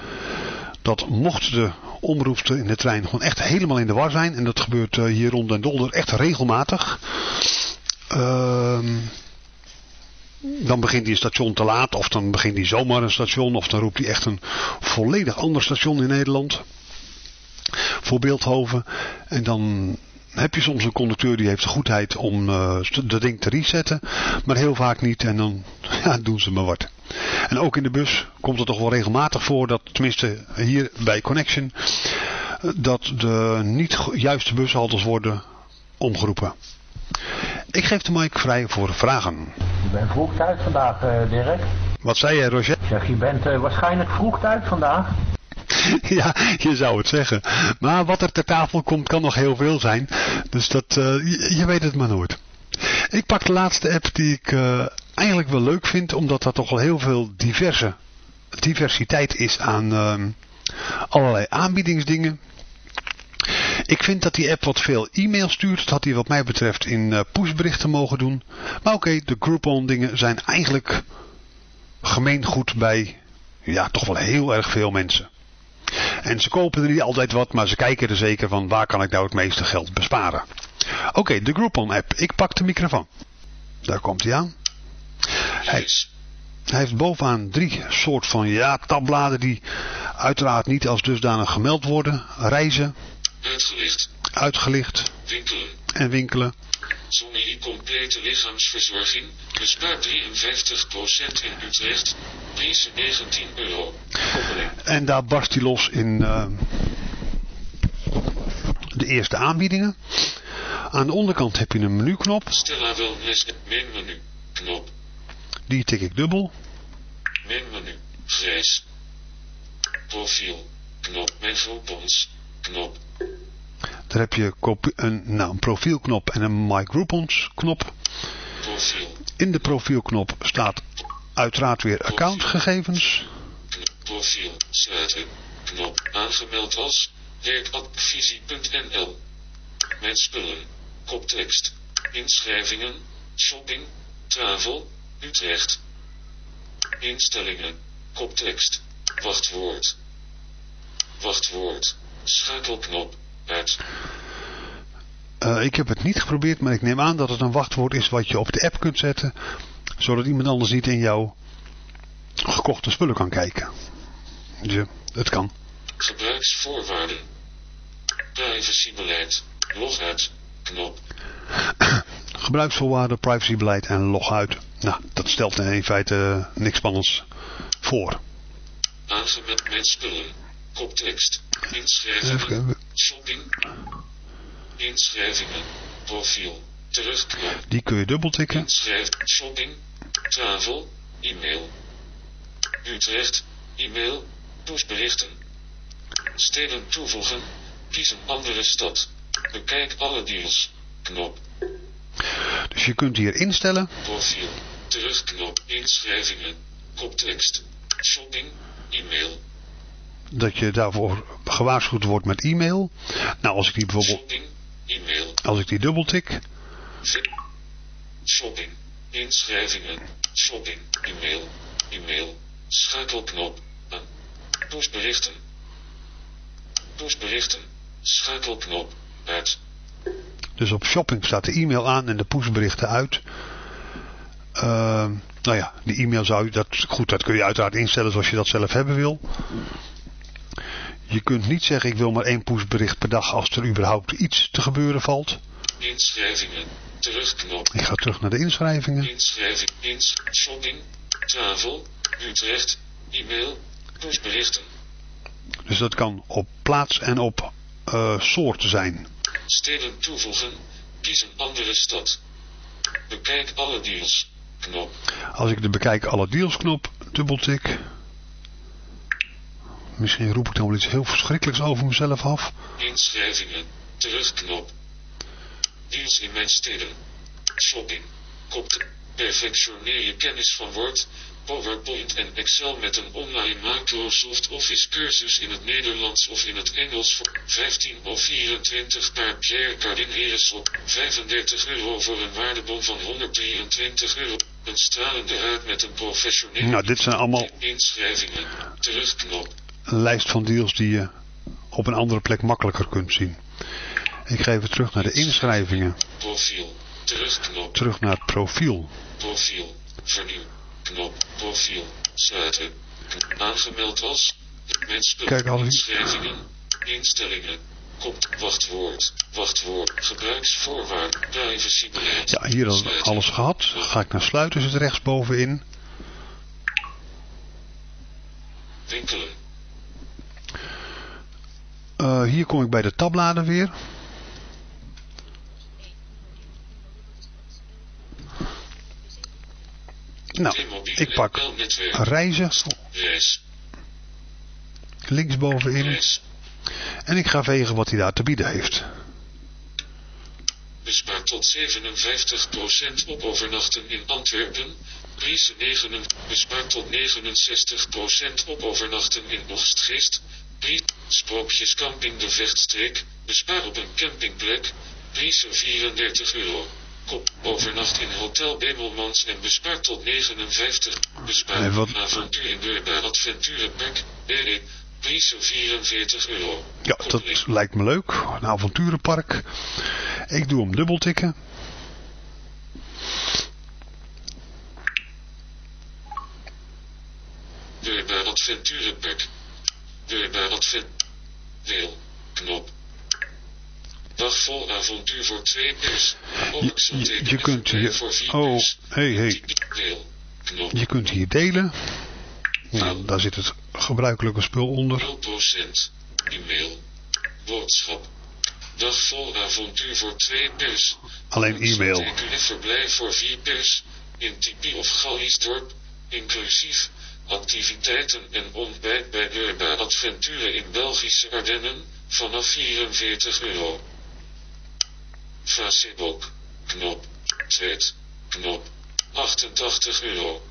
Dat mocht de omroepster in de trein gewoon echt helemaal in de war zijn, en dat gebeurt eh, hier rond Den Dolder echt regelmatig, ehm, dan begint die station te laat, of dan begint die zomaar een station, of dan roept hij echt een volledig ander station in Nederland. Voor Beeldhoven. En dan heb je soms een conducteur die heeft de goedheid om eh dat ding te resetten, maar heel vaak niet en dan ja, doen ze maar wat. En ook in de bus komt het toch wel regelmatig voor dat, tenminste hier bij Connection, eh, dat de niet juiste bushaltes worden omgeroepen. Ik geef de mic vrij voor vragen. Je bent vroeg thuis vandaag, eh, Dirk. Wat zei jij, Roger? Ik Zeg, je bent eh, waarschijnlijk vroeg thuis vandaag. Ja, je zou het zeggen. Maar wat er ter tafel komt kan nog heel veel zijn. Dus dat, eh, je, je weet het maar nooit. Ik pak de laatste app die ik eigenlijk wel leuk vind. Omdat er toch wel heel veel diverse, diversiteit is aan ehm, allerlei aanbiedingsdingen. Ik vind dat die app wat veel e-mail stuurt. Dat had hij wat mij betreft in eh, pushberichten mogen doen. Maar oké, de Groupon dingen zijn eigenlijk gemeengoed bij ja, toch wel heel erg veel mensen. En ze kopen er niet altijd wat, maar ze kijken er zeker van waar kan ik nou het meeste geld besparen. Oké, de Groupon app. Ik pak de microfoon. Daar komt hij aan. Hij, hij heeft bovenaan drie soort van ja tabbladen die uiteraard niet als dusdanig gemeld worden. Reizen, Uitgelicht. uitgelicht Winkelen. en winkelen. Zone complete lichaamsverzorging. Bespaar 53% in Utrecht. Prijs 19 euro. Koppeling. En daar barst hij los in eh, de eerste aanbiedingen. Aan de onderkant heb je een menuknop. Stella Wellness. Main menu. Knop. Die tik ik dubbel. Main menu. Grijs. Profiel. Knop. Mijn groepons. Knop. Daar heb je een, profielknop en een My Groupons knop. In de profielknop staat uiteraard weer accountgegevens. Profiel. Sluiten. Knop. Aangemeld als werkadvisie.nl. Mijn spullen. Koptekst. Inschrijvingen. Shopping. Travel. Utrecht. Instellingen. Koptekst. Wachtwoord. Wachtwoord. Schakelknop. Uit. Eh, ik heb het niet geprobeerd, maar ik neem aan dat het een wachtwoord is wat je op de app kunt zetten. Zodat iemand anders niet in jouw gekochte spullen kan kijken. Dus ja, het kan. Gebruiksvoorwaarden. Privacybeleid. Log uit. Knop. Gebruiksvoorwaarden, privacybeleid en log uit. Nou, dat stelt in feite eh, niks spannends voor. Aangemeld mijn spullen. Koptekst. Inschrijvingen. Shopping. Inschrijvingen. Profiel. Terugknop. die kun je dubbeltikken. Inschrijf. Shopping. Travel. E-mail. Utrecht. E-mail. Pushberichten. Steden toevoegen. Kies een andere stad. Bekijk alle deals. Knop. Dus je kunt hier instellen. Profiel. Terugknop. Inschrijvingen. Koptekst. Shopping. E-mail. Dat je daarvoor gewaarschuwd wordt met e-mail. Nou, als ik die bijvoorbeeld. E-mail. als ik die dubbeltik, Shopping. Inschrijvingen. Shopping. E-mail. E-mail. Schakelknop. Aan. Pushberichten. Pushberichten. Schakelknop. Uit. dus op shopping staat de e-mail aan en de pushberichten uit. Ehm, nou ja, de e-mail zou je, dat, goed, dat kun je uiteraard instellen zoals je dat zelf hebben wil. Je kunt niet zeggen ik wil maar één pushbericht per dag als er überhaupt iets te gebeuren valt. Inschrijvingen. Terugknop. Ik ga terug naar de inschrijvingen. Inschrijving. Ins. Shopping. Travel. Utrecht. E-mail. Pushberichten. Dus dat kan op plaats en op eh, soort zijn. Steden toevoegen. Kies een andere stad. Bekijk alle deals. Knop. Als ik de bekijk alle deals knop dubbeltik. Misschien roep ik dan wel iets heel verschrikkelijks over mezelf af. Inschrijvingen. Terugknop. Deals in mijn steden. Shopping. Kop. Perfectioneer je kennis van Word, PowerPoint en Excel met een online Microsoft Office cursus in het Nederlands of in het Engels voor 15 of 24 per Pierre Cardin Heresop. 35 euro voor een waardebon van 123 euro. Een stralende huid met een professionele Nou, dit zijn allemaal inschrijvingen. Terugknop. Een lijst van deals die je op een andere plek makkelijker kunt zien. Ik ga even terug naar de inschrijvingen. Profiel. Terugknop. Terug naar het profiel. Profiel. Vernieuw. Knop. Profiel. Sluiten. Aangemeld als. Mensen. Kijk, ik- Inschrijvingen. Instellingen. Kop. Wachtwoord. Wachtwoord. Gebruiksvoorwaarden. Privacybeleid. Ja, hier al alles gehad. Ga ik naar sluiten, zit rechtsbovenin. Winkelen. Eh, hier kom ik bij de tabbladen weer. Nou, ik pak reizen, linksbovenin. En ik ga vegen wat hij daar te bieden heeft. Bespaart tot 57% op overnachten in Antwerpen. Prijs 9. Bespaart tot 69% op overnachten in Oostgeest. Prijs. Sprookjescamping de Vechtstreek. Bespaar op een campingplek. Prijs 34 euro. Kop. Overnacht in Hotel Bemelmans en bespaart tot 59. Bespaar wat- avontuur in bij Adventurenpark. BD. Prijs 44 euro. Ja, dat lijkt me leuk. Een avonturenpark. Ik doe hem dubbeltikken. Weer bij Adventurenpark. Bij Advent... Deel. Knop. Dag vol avontuur voor twee pers. Je, je, kunt hier... Oh, hey, hey. Je kunt hier delen. Nou, daar zit het gebruikelijke spul onder. 0%. E-mail. Boodschap. Dag vol avontuur voor twee pers. Alleen e-mail. Verblijf voor vier pers. In Tipi of Galliesdorp. Inclusief. Activiteiten en ontbijt bij Urba Adventuren in Belgische Ardennen. Vanaf 44 euro. Facebook. Knop. Tweet. Knop. 88 euro.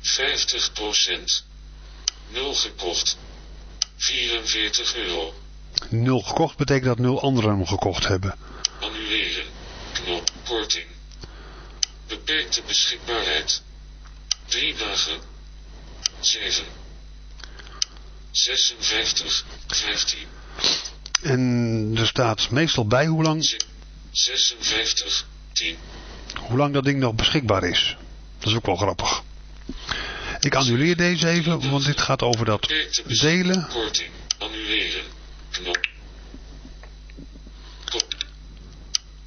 50 procent. 0 gekocht. 44 euro. Nul gekocht betekent dat nul anderen hem gekocht hebben. Annuleren. Knop. Korting. Beperkte beschikbaarheid. 3 dagen. 7. 56. 15. En er staat meestal bij hoe lang, 56. 10. hoe lang dat ding nog beschikbaar is. Dat is ook wel grappig. Ik annuleer deze even, want dit gaat over dat delen. Korting. Annuleren. Knop.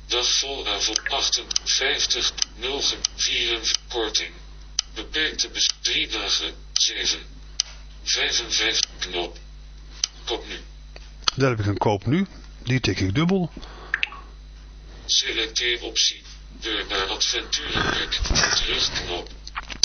Dag vol avond 58. 0 ge- 4 korting. Beperkte bes 3 dagen 7. 55 knop. Kop nu. Daar heb ik een koop nu. Die tik ik dubbel. Selecteer optie. Deur naar adventurenpack. Terugknop.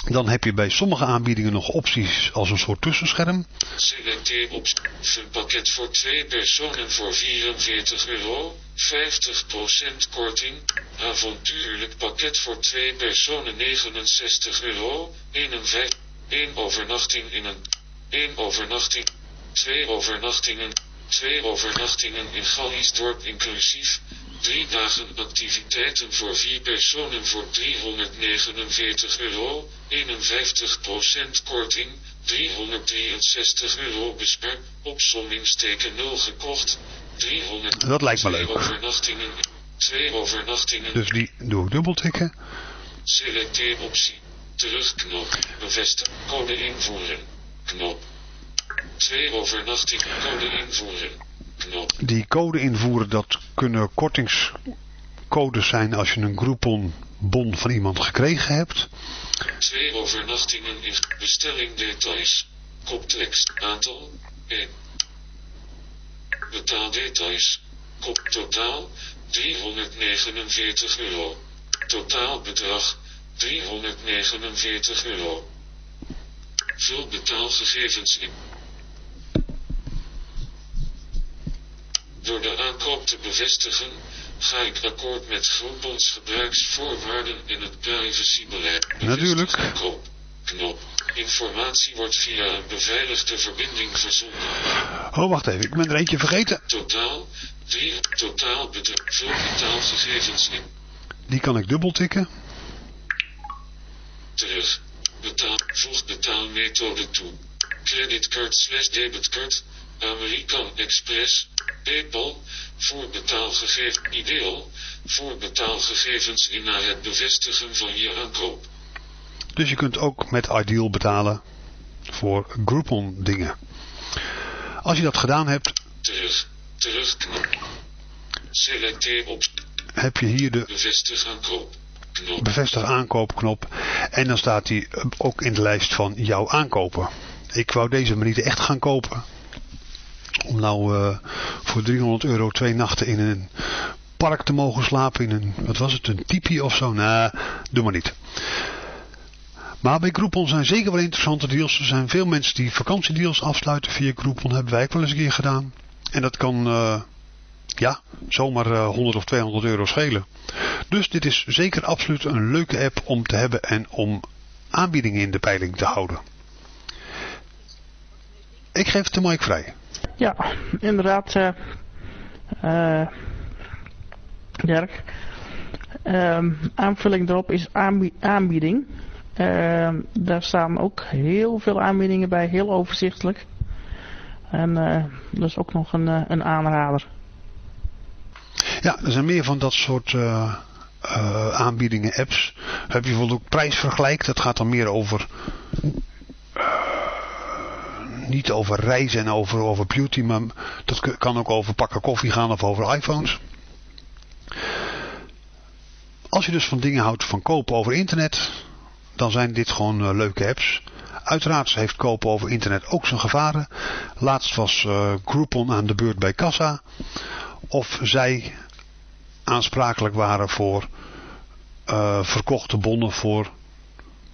Dan heb je bij sommige aanbiedingen nog opties als een soort tussenscherm. Selecteer optie. Funpakket voor twee personen voor 44 euro. 50% korting. Avontuurlijk pakket voor twee personen 69 euro. 51. 1 overnachting in een. 1 overnachting. 2 overnachtingen. 2 overnachtingen in Galliesdorp inclusief. 3 dagen activiteiten voor 4 personen voor 349 euro. 51% korting. 363 euro bespaar. Opsommingsteken 0 gekocht. 300. Dat lijkt me leuk. overnachtingen. 2 overnachtingen. Dus die doe ik dubbel tikken. Selecteer optie. Terugknop. Bevestigen. Code invoeren. Knop. 2 overnachting. Code invoeren. Knop. Die code invoeren, dat kunnen kortingscodes zijn als je een Groupon bon van iemand gekregen hebt. Twee overnachtingen in bestelling details. Koptekst. Aantal. 1. Betaaldetails. Kop totaal 349 euro. Totaalbedrag 349 euro. Vul betaalgegevens in. Door de aankoop te bevestigen, ga ik akkoord met Groupons gebruiksvoorwaarden in het privacybeleid. Natuurlijk. Aankoop. Knop. Informatie wordt via een beveiligde verbinding verzonden. Oh, wacht even. Ik ben er eentje vergeten. Totaal 3. Totaal bedrag. Vul betaalgegevens in. Die kan ik dubbel tikken. Terug. Betaal. Voeg betaalmethode toe. Creditcard slash debitcard. American Express. Paypal. Voor betaalgegevens. Ideal. Voor betaalgegevens in na het bevestigen van je aankoop. Dus je kunt ook met Ideal betalen voor Groupon dingen. Als je dat gedaan hebt, Terug. Terugknop. Selecteer op. heb je hier de Bevestig aankoop. Bevestig aankoopknop. En dan staat eh, ook in de lijst van jouw aankopen. Ik wou deze maar niet echt gaan kopen. Om nou eh, voor 300 euro twee nachten in een park te mogen slapen. In een, wat was het, een tipi of zo? Nou, doe maar niet. Maar bij Groupon zijn zeker wel interessante deals. Er zijn veel mensen die vakantiedeals afsluiten via Groupon. Hebben wij ook wel eens een keer gedaan. En dat kan, eh, ja, zomaar eh, 100 of 200 euro schelen. Dus dit is zeker absoluut een leuke app om te hebben en om aanbiedingen in de peiling te houden. Ik geef het de mic vrij. Ja, inderdaad. eh, Dirk. Ehm, aanvulling erop is aanbie- aanbieding. Ehm, daar staan ook heel veel aanbiedingen bij, heel overzichtelijk. En dat is ook nog een, een aanrader. Ja, er zijn meer van dat soort eh, aanbiedingen, apps. Heb je bijvoorbeeld prijsvergelijk. Dat gaat dan meer over... eh, niet over reizen en over, over beauty, maar dat kan ook over pakken koffie gaan of over iPhones. Als je dus van dingen houdt van kopen over internet, dan zijn dit gewoon eh, leuke apps. Uiteraard heeft kopen over internet ook zijn gevaren. Laatst was eh, Groupon aan de beurt bij Kassa. Of zij aansprakelijk waren voor eh, verkochte bonnen voor,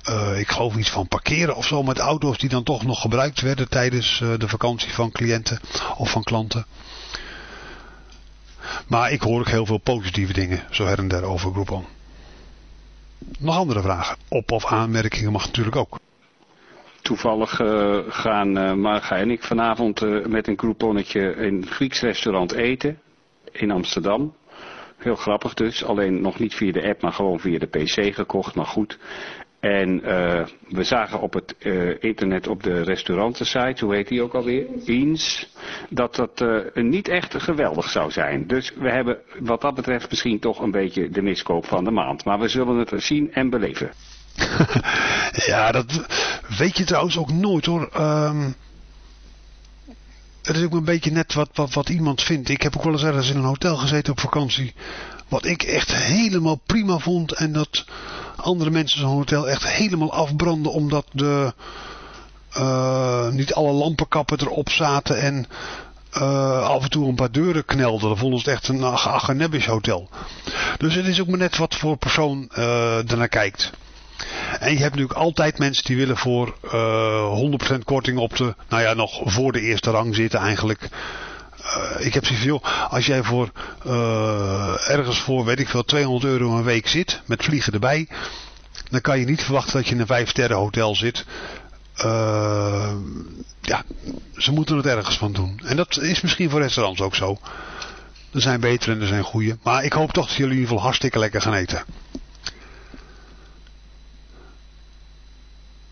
eh, ik geloof iets van parkeren of zo met auto's die dan toch nog gebruikt werden tijdens eh, de vakantie van cliënten of van klanten. Maar ik hoor ook heel veel positieve dingen zo her en der over Groupon. Nog andere vragen? Op- of aanmerkingen mag natuurlijk ook. Toevallig gaan Marga en ik vanavond met een couponnetje in Grieks restaurant eten in Amsterdam. Heel grappig dus, alleen nog niet via de app, maar gewoon via de pc gekocht, maar goed. En eh, we zagen op het eh, internet op de restaurantensite, hoe heet die ook alweer? Eens, dat dat eh, niet echt geweldig zou zijn. Dus we hebben wat dat betreft misschien toch een beetje de miskoop van de maand. Maar we zullen het zien en beleven. Ja, dat weet je trouwens ook nooit hoor. Ehm, het is ook een beetje net wat, wat, wat iemand vindt. Ik heb ook wel eens ergens in een hotel gezeten op vakantie. Wat ik echt helemaal prima vond. En dat andere mensen zo'n hotel echt helemaal afbranden. Omdat de, eh, niet alle lampenkappen erop zaten. En eh, af en toe een paar deuren knelden. Dan vonden ze het echt een agenebbisch hotel. Dus het is ook maar net wat voor persoon eh ernaar kijkt. En je hebt natuurlijk altijd mensen die willen voor eh 100% korting op de, nou ja, nog voor de eerste rang zitten eigenlijk. Eh, ik heb zoiets joh, als jij voor eh, ergens voor, weet ik veel, 200 euro een week zit, met vliegen erbij, dan kan je niet verwachten dat je in een 5 sterren hotel zit. Eh, ja, ze moeten het ergens van doen. En dat is misschien voor restaurants ook zo. Er zijn betere en er zijn goede. Maar ik hoop toch dat jullie in ieder geval hartstikke lekker gaan eten.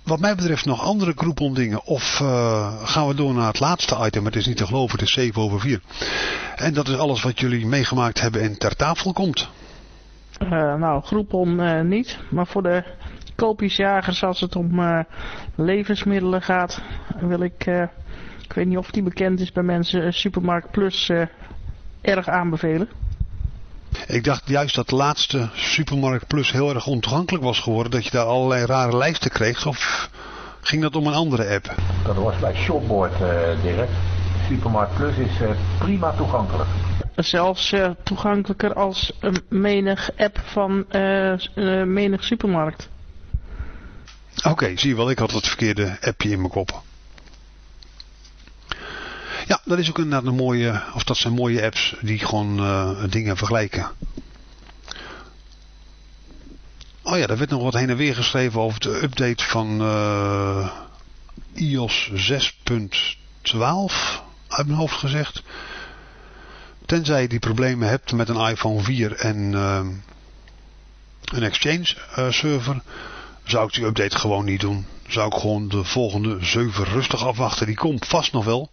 Wat mij betreft nog andere Groupon dingen. Of eh, gaan we door naar het laatste item. Het is niet te geloven, het is 7 over 4. En dat is alles wat jullie meegemaakt hebben en ter tafel komt. Eh, nou, Groupon eh, niet, maar voor de koopjesjagers als het om levensmiddelen gaat, wil ik, ik weet niet of die bekend is bij mensen, Supermarkt Plus erg aanbevelen. Ik dacht juist dat de laatste Supermarkt Plus heel erg ontoegankelijk was geworden. Dat je daar allerlei rare lijsten kreeg. Of ging dat om een andere app? Dat was bij Shopboard, eh Dirk. Supermarkt Plus is eh, prima toegankelijk. Zelfs eh, toegankelijker als een menig app van menig supermarkt. Oké, zie je wel, ik had het verkeerde appje in mijn kop. Ja, dat is ook inderdaad een mooie, of dat zijn mooie apps die gewoon eh, dingen vergelijken. Oh ja, er werd nog wat heen en weer geschreven over de update van eh, iOS 6.12, uit mijn hoofd gezegd. Tenzij je die problemen hebt met een iPhone 4 en eh, een Exchange server, zou ik die update gewoon niet doen. Zou ik gewoon de volgende 7 rustig afwachten. Die komt vast nog wel.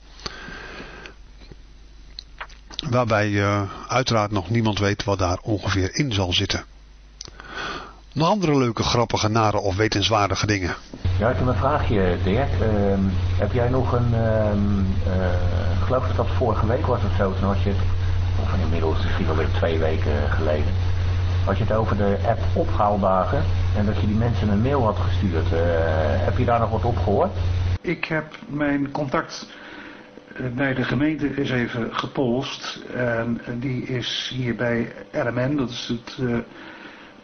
Waarbij eh, uiteraard nog niemand weet wat daar ongeveer in zal zitten. Nog andere leuke, grappige, nare of wetenswaardige dingen. Ja, ik heb een vraagje, Dirk. Ehm, heb jij nog een, ehm eh, ik geloof dat dat vorige week was of zo, toen had je het, of inmiddels misschien alweer twee weken geleden, had je het over de app ophaaldagen en dat je die mensen een mail had gestuurd. Eh, heb je daar nog wat op gehoord? Ik heb mijn contact bij de gemeente eens even gepolst. En eh, die is hier bij RMN, dat is het eh,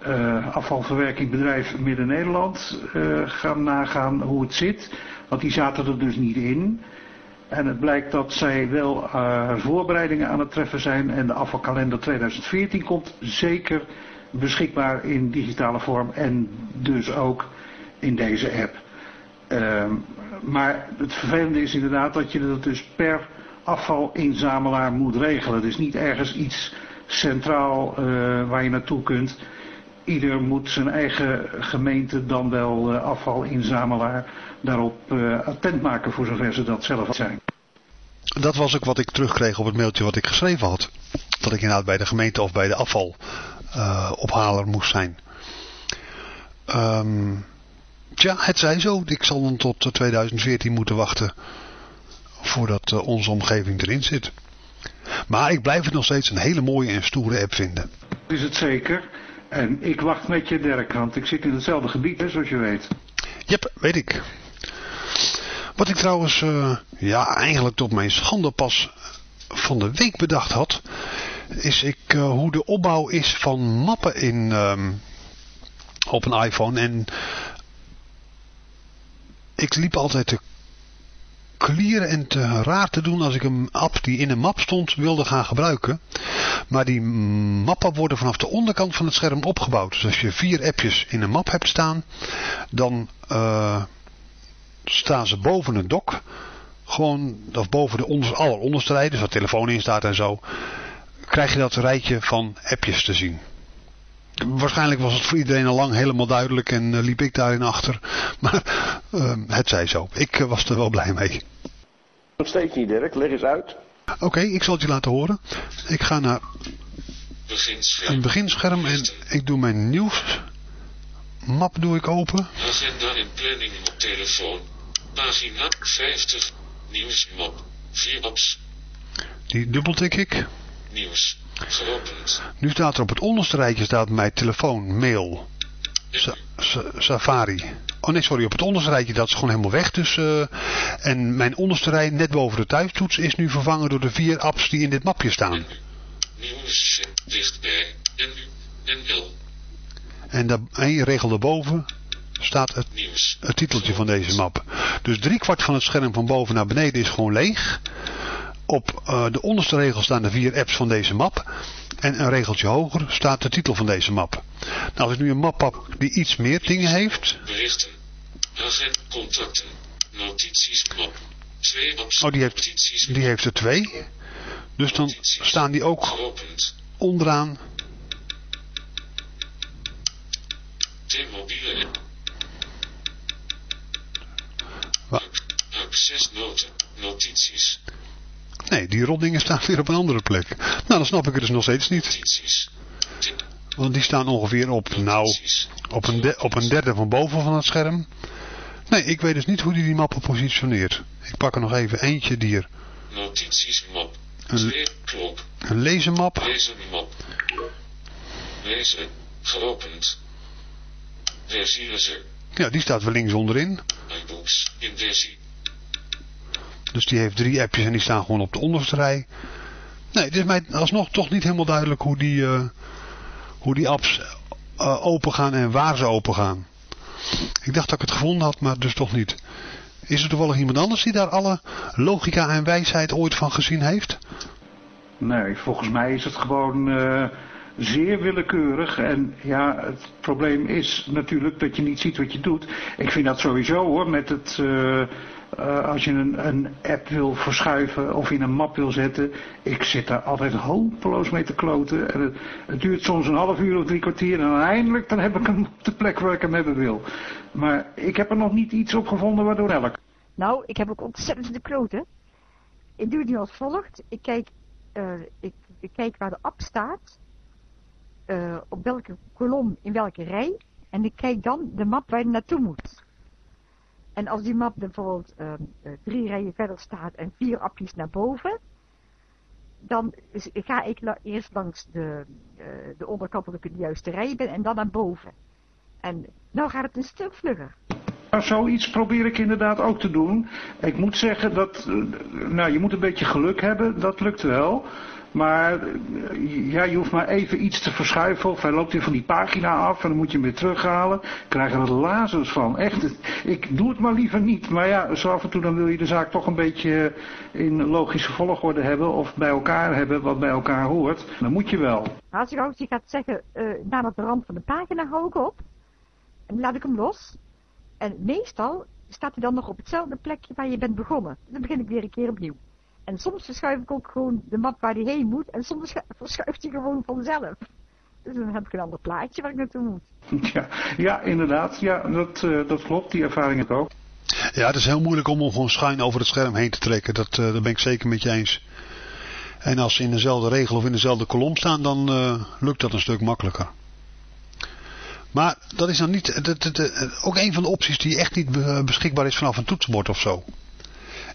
eh, afvalverwerkingbedrijf Midden-Nederland, eh, gaan nagaan hoe het zit. Want die zaten er dus niet in. En het blijkt dat zij wel eh, voorbereidingen aan het treffen zijn. En de afvalkalender 2014 komt zeker beschikbaar in digitale vorm. En dus ook in deze app. Ehm, maar het vervelende is inderdaad dat je dat dus per afvalinzamelaar moet regelen. Het is niet ergens iets centraal eh, waar je naartoe kunt. Ieder moet zijn eigen gemeente dan wel eh, afvalinzamelaar daarop eh, attent maken voor zover ze dat zelf zijn. Dat was ook wat ik terugkreeg op het mailtje wat ik geschreven had. Dat ik inderdaad bij de gemeente of bij de afvalophaler moest zijn. Ehm tja, het zij zo. Ik zal dan tot eh, 2014 moeten wachten voordat eh, onze omgeving erin zit. Maar ik blijf het nog steeds een hele mooie en stoere app vinden. Is het zeker. En ik wacht met je Dirk, want ik zit in hetzelfde gebied, hè, zoals je weet. Jep, weet ik. Wat ik trouwens, eh, ja, eigenlijk tot mijn schande pas van de week bedacht had, is ik, eh, hoe de opbouw is van mappen in, ehm, op een iPhone. En ik liep altijd te klieren en te raar te doen als ik een app die in een map stond wilde gaan gebruiken. Maar die mappen worden vanaf de onderkant van het scherm opgebouwd. Dus als je vier appjes in een map hebt staan, dan eh, staan ze boven het dock. Gewoon, of boven de onder, alleronderste rij, dus waar telefoon in staat en zo. Krijg je dat rijtje van appjes te zien. Waarschijnlijk was het voor iedereen al lang helemaal duidelijk en eh, liep ik daarin achter. Maar eh, het zij zo. Ik eh, was er wel blij mee. Nog steeds niet, Dirk. Leg eens uit. Oké, ik zal het je laten horen. Ik ga naar Beginscherm. een beginscherm en ik doe mijn nieuws. Map doe ik open. Agenda en planning op telefoon. Pagina 50. Nieuwsmap. 4 apps. Die dubbeltik ik. Nieuws. Nu staat er op het onderste rijtje staat mijn telefoon, mail, Sa- Sa- Safari. Oh nee, sorry, op het onderste rijtje dat is gewoon helemaal weg. Dus, eh, en mijn onderste rij, net boven de thuistoets, is nu vervangen door de vier apps die in dit mapje staan. Nieuws. Dichtbij. NU. NL. En daar, regel erboven staat het, het titeltje van deze map. Dus driekwart van het scherm van boven naar beneden is gewoon leeg. Op eh, de onderste regel staan de vier apps van deze map. En een regeltje hoger staat de titel van deze map. Nou, als ik nu een map pak die iets meer dingen heeft. Berichten. Agent. Contacten. Notities. Map. Twee apps. Oh, die heeft, die heeft er twee. Dus dan staan die ook onderaan. T-mobiele app. Wa- Accessnoten. Notities. Nee, die rotdingen staan weer op een andere plek. Nou, dan snap ik het dus nog steeds niet. Want die staan ongeveer op, nou, op een, de- op een derde van boven van het scherm. Nee, ik weet dus niet hoe die die mappen positioneert. Ik pak er nog even eentje die er Notities. Map. Een- een lezenmap. Lezen. Map. Lezen. Geopend. Versielezer. Ja, die staat weer links onderin. iBooks. In versie. Dus die heeft drie appjes en die staan gewoon op de onderste rij. Nee, het is mij alsnog toch niet helemaal duidelijk hoe die, uh, hoe die apps uh, open gaan en waar ze open gaan. Ik dacht dat ik het gevonden had, maar dus toch niet. Is er toevallig iemand anders die daar alle logica en wijsheid ooit van gezien heeft? Nee, volgens mij is het gewoon uh, zeer willekeurig. En ja, het probleem is natuurlijk dat je niet ziet wat je doet. Ik vind dat sowieso hoor, met het... Uh, uh, als je een, een, app wil verschuiven of in een map wil zetten. Ik zit daar altijd hopeloos mee te kloten. En het, duurt soms een half uur of drie kwartier. En uiteindelijk dan heb ik hem op de plek waar ik hem hebben wil. Maar ik heb er nog niet iets op gevonden waardoor elk. Nou, ik heb ook ontzettend de kloten. Ik doe het nu als volgt. Ik kijk, uh, ik, ik, kijk waar de app staat. Uh, op welke kolom, in welke rij. En ik kijk dan de map waar je naartoe moet. En als die map bijvoorbeeld uh, drie rijen verder staat en vier appjes naar boven, dan ga ik eerst langs de, uh, de onderkant dat de juiste rij ben en dan naar boven. En nou gaat het een stuk vlugger. Nou, zoiets probeer ik inderdaad ook te doen. Ik moet zeggen dat, nou je moet een beetje geluk hebben, dat lukt wel. Maar ja, je hoeft maar even iets te verschuiven of hij loopt weer van die pagina af en dan moet je hem weer terughalen. Krijg er lazers van. Echt, ik doe het maar liever niet. Maar ja, zo af en toe dan wil je de zaak toch een beetje in logische volgorde hebben of bij elkaar hebben wat bij elkaar hoort. Dan moet je wel. Als ik ook gaat zeggen, uh, nadat de rand van de pagina hou ik op en laat ik hem los. En meestal staat hij dan nog op hetzelfde plekje waar je bent begonnen. Dan begin ik weer een keer opnieuw. En soms verschuif ik ook gewoon de map waar hij heen moet. En soms verschuift hij gewoon vanzelf. Dus dan heb ik een ander plaatje waar ik naartoe moet. Ja, ja inderdaad. Ja, dat, uh, dat klopt. Die ervaring heb ik ook. Ja, het is heel moeilijk om hem gewoon schuin over het scherm heen te trekken. Dat, uh, dat ben ik zeker met je eens. En als ze in dezelfde regel of in dezelfde kolom staan, dan uh, lukt dat een stuk makkelijker. Maar dat is dan niet, dat, dat, dat, ook een van de opties die echt niet beschikbaar is vanaf een toetsenbord of zo.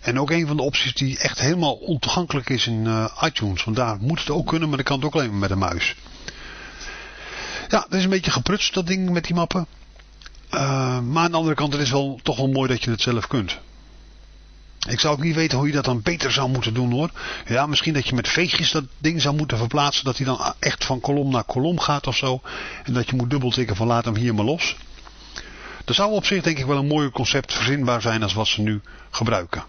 En ook een van de opties die echt helemaal ontoegankelijk is in uh, iTunes. Want daar moet het ook kunnen, maar dat kan het ook alleen maar met een muis. Ja, dat is een beetje geprutst dat ding met die mappen. Uh, maar aan de andere kant, het is wel, toch wel mooi dat je het zelf kunt. Ik zou ook niet weten hoe je dat dan beter zou moeten doen hoor. Ja, misschien dat je met veegjes dat ding zou moeten verplaatsen. Dat hij dan echt van kolom naar kolom gaat of zo. En dat je moet dubbeltikken van laat hem hier maar los. Er zou op zich denk ik wel een mooier concept verzinbaar zijn als wat ze nu gebruiken.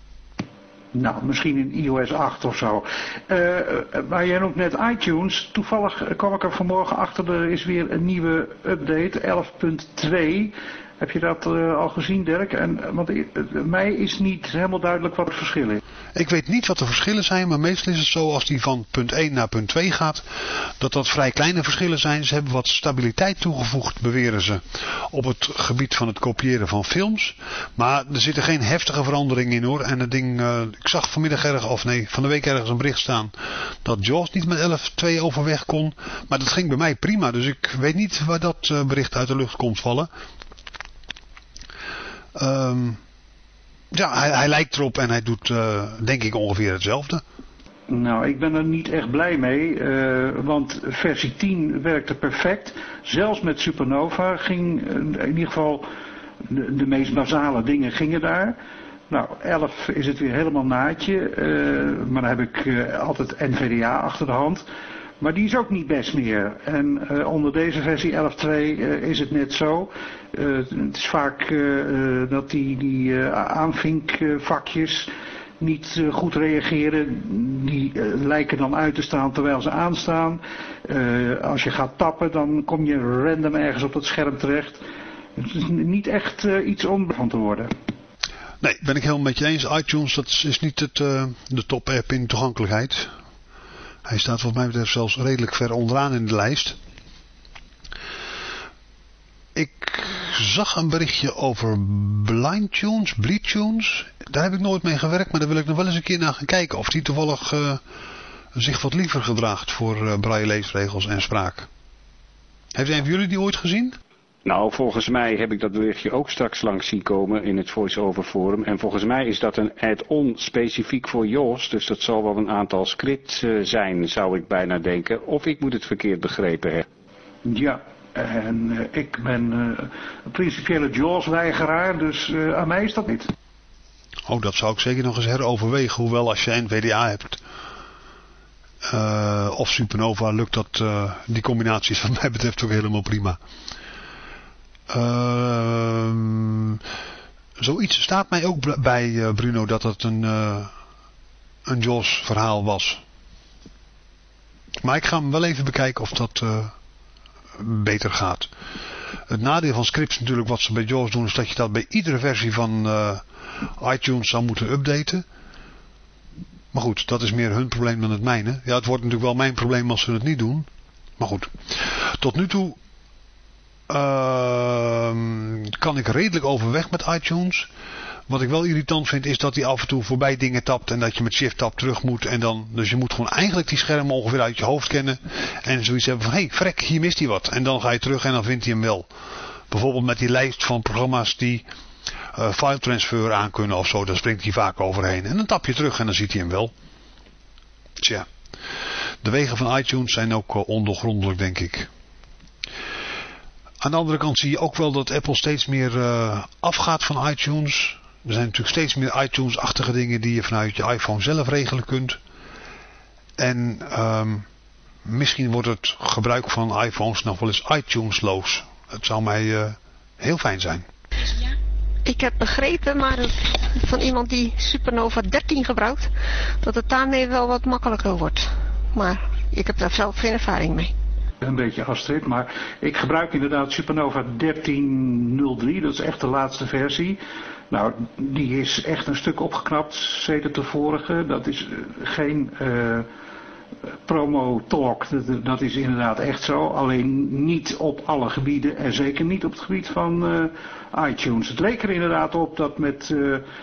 Nou, misschien in iOS 8 of zo. Uh, maar jij noemt net iTunes. Toevallig kwam ik er vanmorgen achter, er is weer een nieuwe update, 11.2. Heb je dat uh, al gezien, Dirk? En, want uh, mij is niet helemaal duidelijk wat het verschil is. Ik weet niet wat de verschillen zijn, maar meestal is het zo als die van punt 1 naar punt 2 gaat, dat dat vrij kleine verschillen zijn. Ze hebben wat stabiliteit toegevoegd, beweren ze, op het gebied van het kopiëren van films. Maar er zitten geen heftige veranderingen in hoor. En het ding, ik zag vanmiddag ergens, of nee, van de week ergens een bericht staan dat Jaws niet met 11.2 overweg kon. Maar dat ging bij mij prima, dus ik weet niet waar dat bericht uit de lucht komt vallen. Um, ja, hij, lijkt erop en hij doet uh, denk ik ongeveer hetzelfde. Nou, ik ben er niet echt blij mee, uh, want versie 10 werkte perfect. Zelfs met Supernova ging uh, in ieder geval de, de, meest basale dingen gingen daar. Nou, 11 is het weer helemaal naadje, maar dan heb ik altijd NVDA achter de hand. Maar die is ook niet best meer. En uh, onder deze versie 11.2 uh, is het net zo. Uh, het is vaak dat die, die aanvinkvakjes niet goed reageren. Die lijken dan uit te staan terwijl ze aanstaan. als je gaat tappen dan kom je random ergens op het scherm terecht. Het is niet echt iets om van te worden. Nee, ben ik helemaal met je eens. iTunes dat is niet het, de top app in toegankelijkheid. Hij staat wat mij betreft zelfs redelijk ver onderaan in de lijst. Ik zag een berichtje over Blind Tunes, Bleed Tunes. Daar heb ik nooit mee gewerkt, maar daar wil ik nog wel eens een keer naar gaan kijken. Of die toevallig uh, zich wat liever gedraagt voor uh, braille leesregels en spraak. Heeft een van jullie die ooit gezien? Nou, volgens mij heb ik dat berichtje ook straks langs zien komen in het voice-over forum. En volgens mij is dat een add-on specifiek voor JOS. Dus dat zal wel een aantal scripts uh, zijn, zou ik bijna denken. Of ik moet het verkeerd begrepen hebben. Ja, en uh, ik ben uh, een principiële JAWS-weigeraar, dus aan mij is dat niet. Oh, dat zou ik zeker nog eens heroverwegen. Hoewel als je NVDA hebt uh, of Supernova lukt dat, uh, die combinatie is wat mij betreft ook helemaal prima. Uh, zoiets staat mij ook bij eh, Bruno dat het een, een Jaws verhaal was. Maar ik ga hem wel even bekijken of dat beter gaat. Het nadeel van scripts natuurlijk wat ze bij Jaws doen is dat je dat bij iedere versie van iTunes zou moeten updaten. Maar goed, dat is meer hun probleem dan het mijne. Ja, het wordt natuurlijk wel mijn probleem als ze het niet doen. Maar goed, tot nu toe uh, kan ik redelijk overweg met iTunes. Wat ik wel irritant vind is dat hij af en toe voorbij dingen tapt en dat je met shift tab terug moet. En dan, dus je moet gewoon eigenlijk die schermen ongeveer uit je hoofd kennen. En zoiets hebben van, hé, hey, frek, hier mist hij wat. En dan ga je terug en dan vindt hij hem wel. Bijvoorbeeld met die lijst van programma's die uh, file transfer aan kunnen of zo. Daar springt hij vaak overheen. En dan tap je terug en dan ziet hij hem wel. Tja. De wegen van iTunes zijn ook uh, ondoorgrondelijk denk ik. Aan de andere kant zie je ook wel dat Apple steeds meer uh, afgaat van iTunes. Er zijn natuurlijk steeds meer iTunes-achtige dingen die je vanuit je iPhone zelf regelen kunt. En um, misschien wordt het gebruik van iPhones nog wel eens iTunes-loos. Het zou mij uh, heel fijn zijn. Ik heb begrepen, maar van iemand die Supernova 13 gebruikt, dat het daarmee wel wat makkelijker wordt. Maar ik heb daar zelf geen ervaring mee. Een beetje Astrid, maar ik gebruik inderdaad Supernova 13.03, dat is echt de laatste versie. Nou, die is echt een stuk opgeknapt, sedert de vorige. Dat is eh, geen... Uh, promo talk, dat, is inderdaad echt zo. Alleen niet op alle gebieden en zeker niet op het gebied van uh, iTunes. Het leek er inderdaad op dat met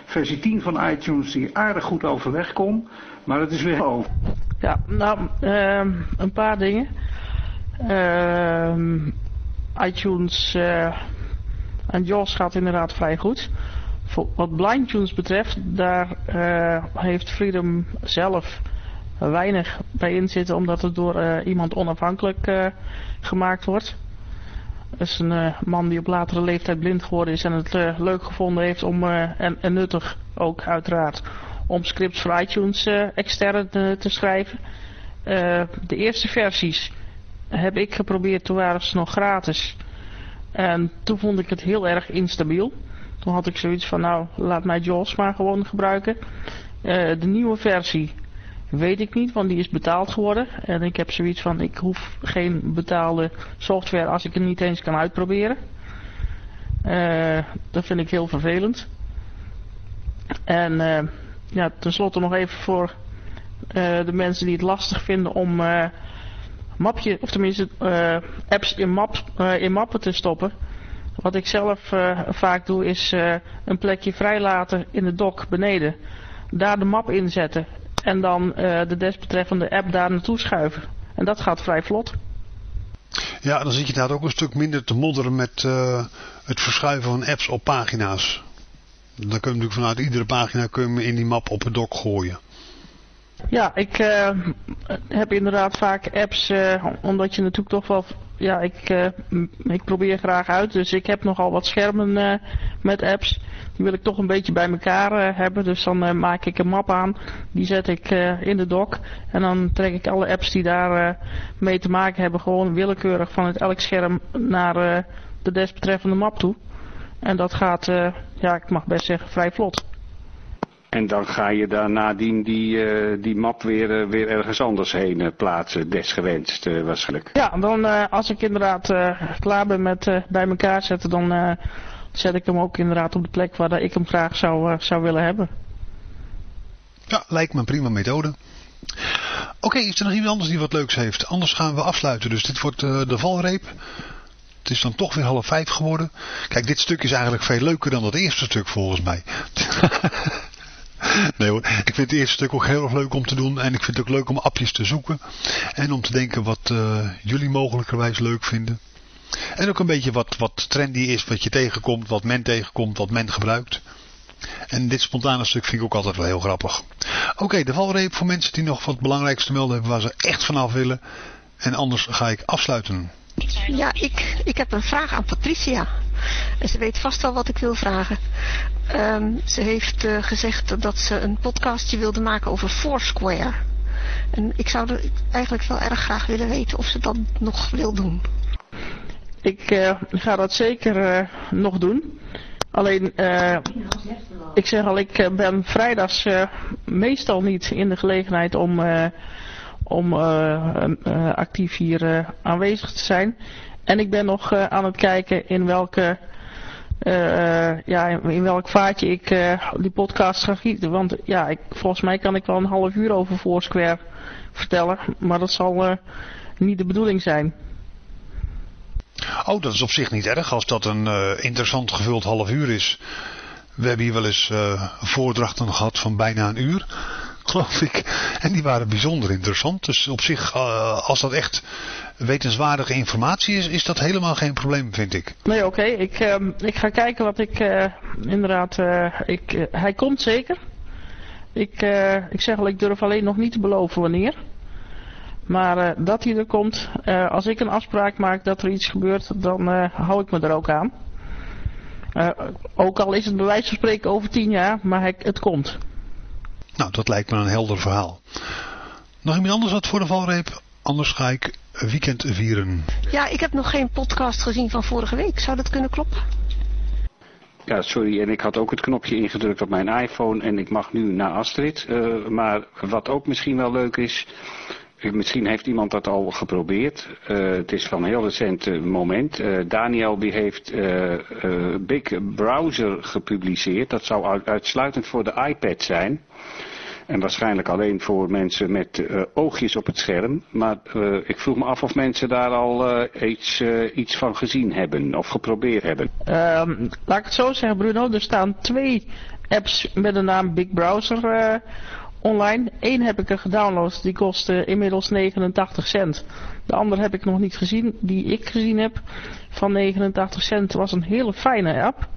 versie 10 van iTunes die aardig goed overweg kon. Maar het is weer over. Ja, nou, uh, een paar dingen. Ehm, iTunes uh, en JAWS gaat inderdaad vrij goed. Voor, wat BlindTunes betreft, daar heeft Freedom zelf weinig bij inzitten omdat het door uh, iemand onafhankelijk gemaakt wordt. Dat is een man die op latere leeftijd blind geworden is en het leuk gevonden heeft om, en, en, nuttig ook uiteraard, om scripts voor iTunes extern te schrijven. de eerste versies heb ik geprobeerd, toen waren ze nog gratis. En toen vond ik het heel erg instabiel. Toen had ik zoiets van, nou, laat mij JAWS maar gewoon gebruiken. de nieuwe versie Weet ik niet, want die is betaald geworden. En ik heb zoiets van, ik hoef geen betaalde software als ik het niet eens kan uitproberen. Uh, dat vind ik heel vervelend. En uh, ja, tenslotte nog even voor de mensen die het lastig vinden om mapje, of tenminste apps in, map, in mappen te stoppen. Wat ik zelf vaak doe is een plekje vrijlaten in de dock beneden. Daar de map inzetten en dan uh, de desbetreffende app daar naartoe schuiven. En dat gaat vrij vlot. Ja, dan zit je daar ook een stuk minder te modderen met uh, het verschuiven van apps op pagina's. Dan kun je natuurlijk vanuit iedere pagina kun je in die map op het dock gooien. Ja, ik uh, heb inderdaad vaak apps, uh, omdat je natuurlijk toch wel, ja, ik, uh, ik probeer graag uit. Dus ik heb nogal wat schermen met apps. Die wil ik toch een beetje bij elkaar hebben. Dus dan maak ik een map aan, die zet ik in de dock. En dan trek ik alle apps die daar mee te maken hebben, gewoon willekeurig van het elk scherm naar de desbetreffende map toe. En dat gaat, ja, ik mag best zeggen, vrij vlot. En dan ga je daar nadien die, uh, die map weer, uh, weer ergens anders heen uh, plaatsen, desgewenst waarschijnlijk. Ja, dan als ik inderdaad klaar ben met bij elkaar zetten, dan zet ik hem ook inderdaad op de plek waar ik hem graag zou, zou willen hebben. Ja, lijkt me een prima methode. Oké, okay, is er nog iemand anders die wat leuks heeft? Anders gaan we afsluiten, dus dit wordt de valreep. Het is dan toch weer half vijf geworden. Kijk, dit stuk is eigenlijk veel leuker dan dat eerste stuk volgens mij. Nee hoor, ik vind het eerste stuk ook heel erg leuk om te doen. En ik vind het ook leuk om appjes te zoeken. En om te denken wat uh, jullie mogelijkerwijs leuk vinden. En ook een beetje wat, wat trendy is, wat je tegenkomt, wat men tegenkomt, wat men gebruikt. En dit spontane stuk vind ik ook altijd wel heel grappig. Oké, de valreep voor mensen die nog wat belangrijks te melden hebben waar ze echt vanaf willen. En anders ga ik afsluiten. Ja, ik, ik heb een vraag aan Patricia. En ze weet vast wel wat ik wil vragen. Ehm, ze heeft uh, gezegd dat ze een podcastje wilde maken over Foursquare. En ik zou er eigenlijk wel erg graag willen weten of ze dat nog wil doen. Ik uh, ga dat zeker uh, nog doen. Alleen, ik zeg al, ik ben vrijdags meestal niet in de gelegenheid om, om actief hier aanwezig te zijn. En ik ben nog aan het kijken in welke uh, ja, in welk vaartje ik uh, die podcast ga gieten. Want ja, ik, volgens mij kan ik wel een half uur over Foursquare vertellen. Maar dat zal niet de bedoeling zijn. Oh, dat is op zich niet erg als dat een interessant gevuld half uur is. We hebben hier wel eens voordrachten gehad van bijna een uur geloof ik. En die waren bijzonder interessant. Dus op zich, als dat echt wetenswaardige informatie is, is dat helemaal geen probleem, vind ik. Nee, oké. Okay. Ik, uh, ik ga kijken wat ik uh, inderdaad... ik, hij komt zeker. Ik, ik zeg al, ik durf alleen nog niet te beloven wanneer. Maar dat hij er komt, als ik een afspraak maak dat er iets gebeurt, dan hou ik me er ook aan. ook al is het bij wijze van spreken over tien jaar, maar hij, het komt. Nou, dat lijkt me een helder verhaal. Nog iemand anders wat voor de valreep? Anders ga ik weekend vieren. Ja, ik heb nog geen podcast gezien van vorige week. Zou dat kunnen kloppen? Ja, sorry. En ik had ook het knopje ingedrukt op mijn iPhone en ik mag nu naar Astrid. Uh, maar wat ook misschien wel leuk is... Misschien heeft iemand dat al geprobeerd. Uh, het is van een heel recent moment. Uh, Daniel die heeft Big Browser gepubliceerd. Dat zou uitsluitend voor de iPad zijn. En waarschijnlijk alleen voor mensen met uh, oogjes op het scherm. Maar uh, ik vroeg me af of mensen daar al uh, iets, iets van gezien hebben of geprobeerd hebben. Um, laat ik het zo zeggen Bruno, er staan twee apps met de naam Big Browser online. Eén heb ik er gedownload, die kost inmiddels 89 cent. De andere heb ik nog niet gezien, die ik gezien heb van 89 cent was een hele fijne app.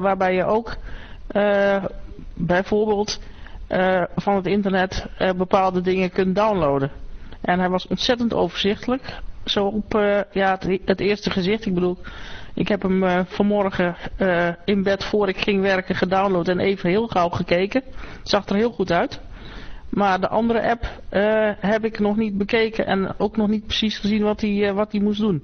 waarbij je ook bijvoorbeeld uh, van het internet uh, bepaalde dingen kunt downloaden. En hij was ontzettend overzichtelijk. Zo op uh, ja, het, het, eerste gezicht. Ik bedoel, ik heb hem vanmorgen in bed voor ik ging werken gedownload en even heel gauw gekeken. Zag er heel goed uit. Maar de andere app heb ik nog niet bekeken en ook nog niet precies gezien wat hij wat moest doen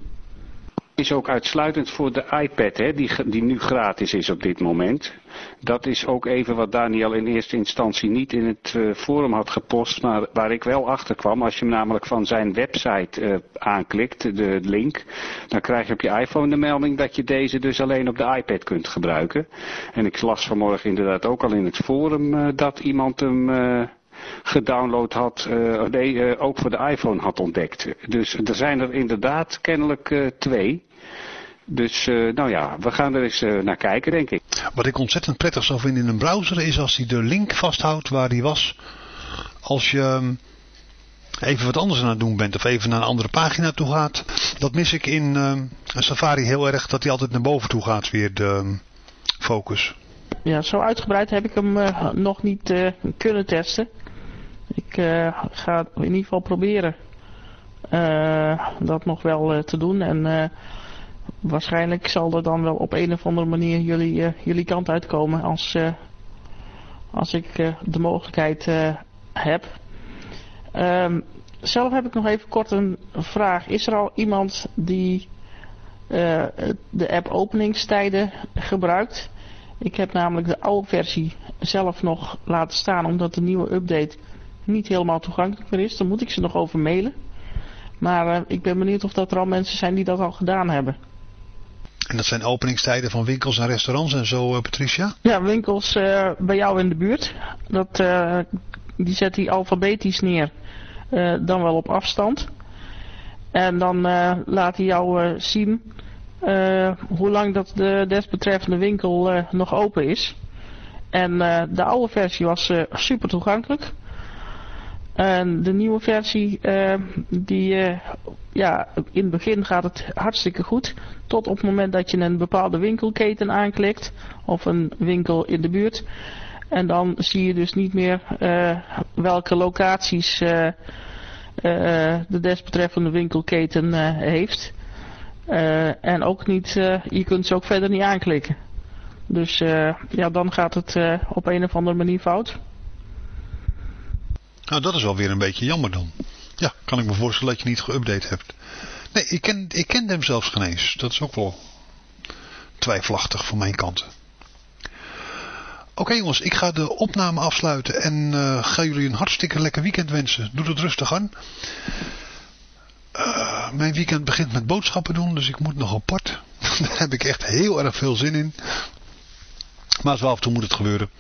is ook uitsluitend voor de iPad, hè, die, die nu gratis is op dit moment. Dat is ook even wat Daniel in eerste instantie niet in het uh, forum had gepost, maar waar ik wel achter kwam. Als je hem namelijk van zijn website uh, aanklikt, de link, dan krijg je op je iPhone de melding dat je deze dus alleen op de iPad kunt gebruiken. En ik las vanmorgen inderdaad ook al in het forum uh, dat iemand hem gedownload had, nee, ook voor de iPhone had ontdekt. Dus er zijn er inderdaad kennelijk twee. Dus uh, nou ja, we gaan er eens uh, naar kijken, denk ik. Wat ik ontzettend prettig zou vinden in een browser is als hij de link vasthoudt waar die was. Als je ehm, even wat anders aan het doen bent of even naar een andere pagina toe gaat. Dat mis ik in uh, Safari heel erg, dat hij altijd naar boven toe gaat weer, de ehm, focus. Ja, zo uitgebreid heb ik hem uh, nog niet kunnen testen. Ik ga in ieder geval proberen dat nog wel te doen en waarschijnlijk zal er dan wel op een of andere manier jullie, uh, jullie kant uitkomen als, uh, als ik uh, de mogelijkheid heb. Um, zelf heb ik nog even kort een vraag. Is er al iemand die de app openingstijden gebruikt? Ik heb namelijk de oude versie zelf nog laten staan omdat de nieuwe update niet helemaal toegankelijk meer is. Dan moet ik ze nog over mailen. Maar ik ben benieuwd of dat er al mensen zijn die dat al gedaan hebben. En dat zijn openingstijden van winkels en restaurants en zo, uh, Patricia? Ja, winkels uh, bij jou in de buurt. Dat, uh, die zet hij alfabetisch neer. dan wel op afstand. En dan laat hij jou zien hoe lang dat de desbetreffende winkel nog open is. En de oude versie was super toegankelijk. En de nieuwe versie, uh, die, uh, ja, in het begin gaat het hartstikke goed. Tot op het moment dat je een bepaalde winkelketen aanklikt. Of een winkel in de buurt. En dan zie je dus niet meer uh, welke locaties de desbetreffende winkelketen heeft. en ook niet, je kunt ze ook verder niet aanklikken. Dus ja, dan gaat het op een of andere manier fout. Nou, dat is wel weer een beetje jammer dan. Ja, kan ik me voorstellen dat je niet geüpdate hebt. Nee, ik, ken, ik kende hem zelfs geen eens. Dat is ook wel twijfelachtig van mijn kant. Oké jongens, ik ga de opname afsluiten en uh, ga jullie een hartstikke lekker weekend wensen. Doe het rustig aan. Uh, mijn weekend begint met boodschappen doen, dus ik moet nog apart. Daar heb ik echt heel erg veel zin in. Maar wel af en toe moet het gebeuren.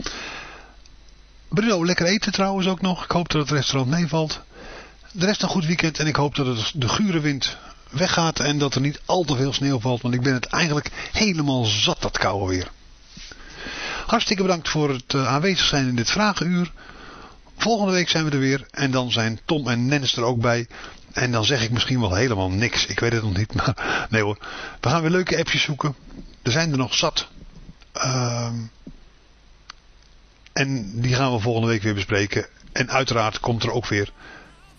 Bruno, lekker eten trouwens ook nog. Ik hoop dat het restaurant meevalt. De rest een goed weekend en ik hoop dat het de gure wind weggaat en dat er niet al te veel sneeuw valt. Want ik ben het eigenlijk helemaal zat dat koude weer. Hartstikke bedankt voor het uh, aanwezig zijn in dit vragenuur. Volgende week zijn we er weer en dan zijn Tom en Nennis er ook bij. En dan zeg ik misschien wel helemaal niks. Ik weet het nog niet, maar nee hoor. We gaan weer leuke appjes zoeken. Er zijn er nog zat. Uh, en die gaan we volgende week weer bespreken. En uiteraard komt er ook weer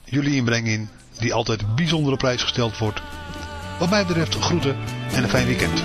jullie inbreng in. Die altijd bijzondere prijs gesteld wordt. Wat mij betreft groeten en een fijn weekend.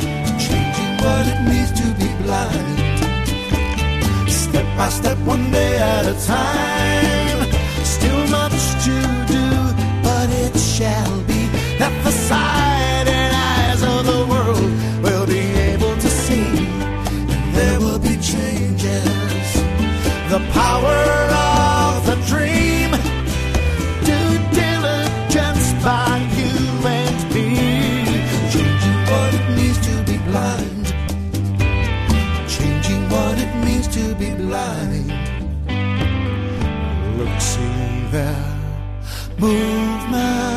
Movement.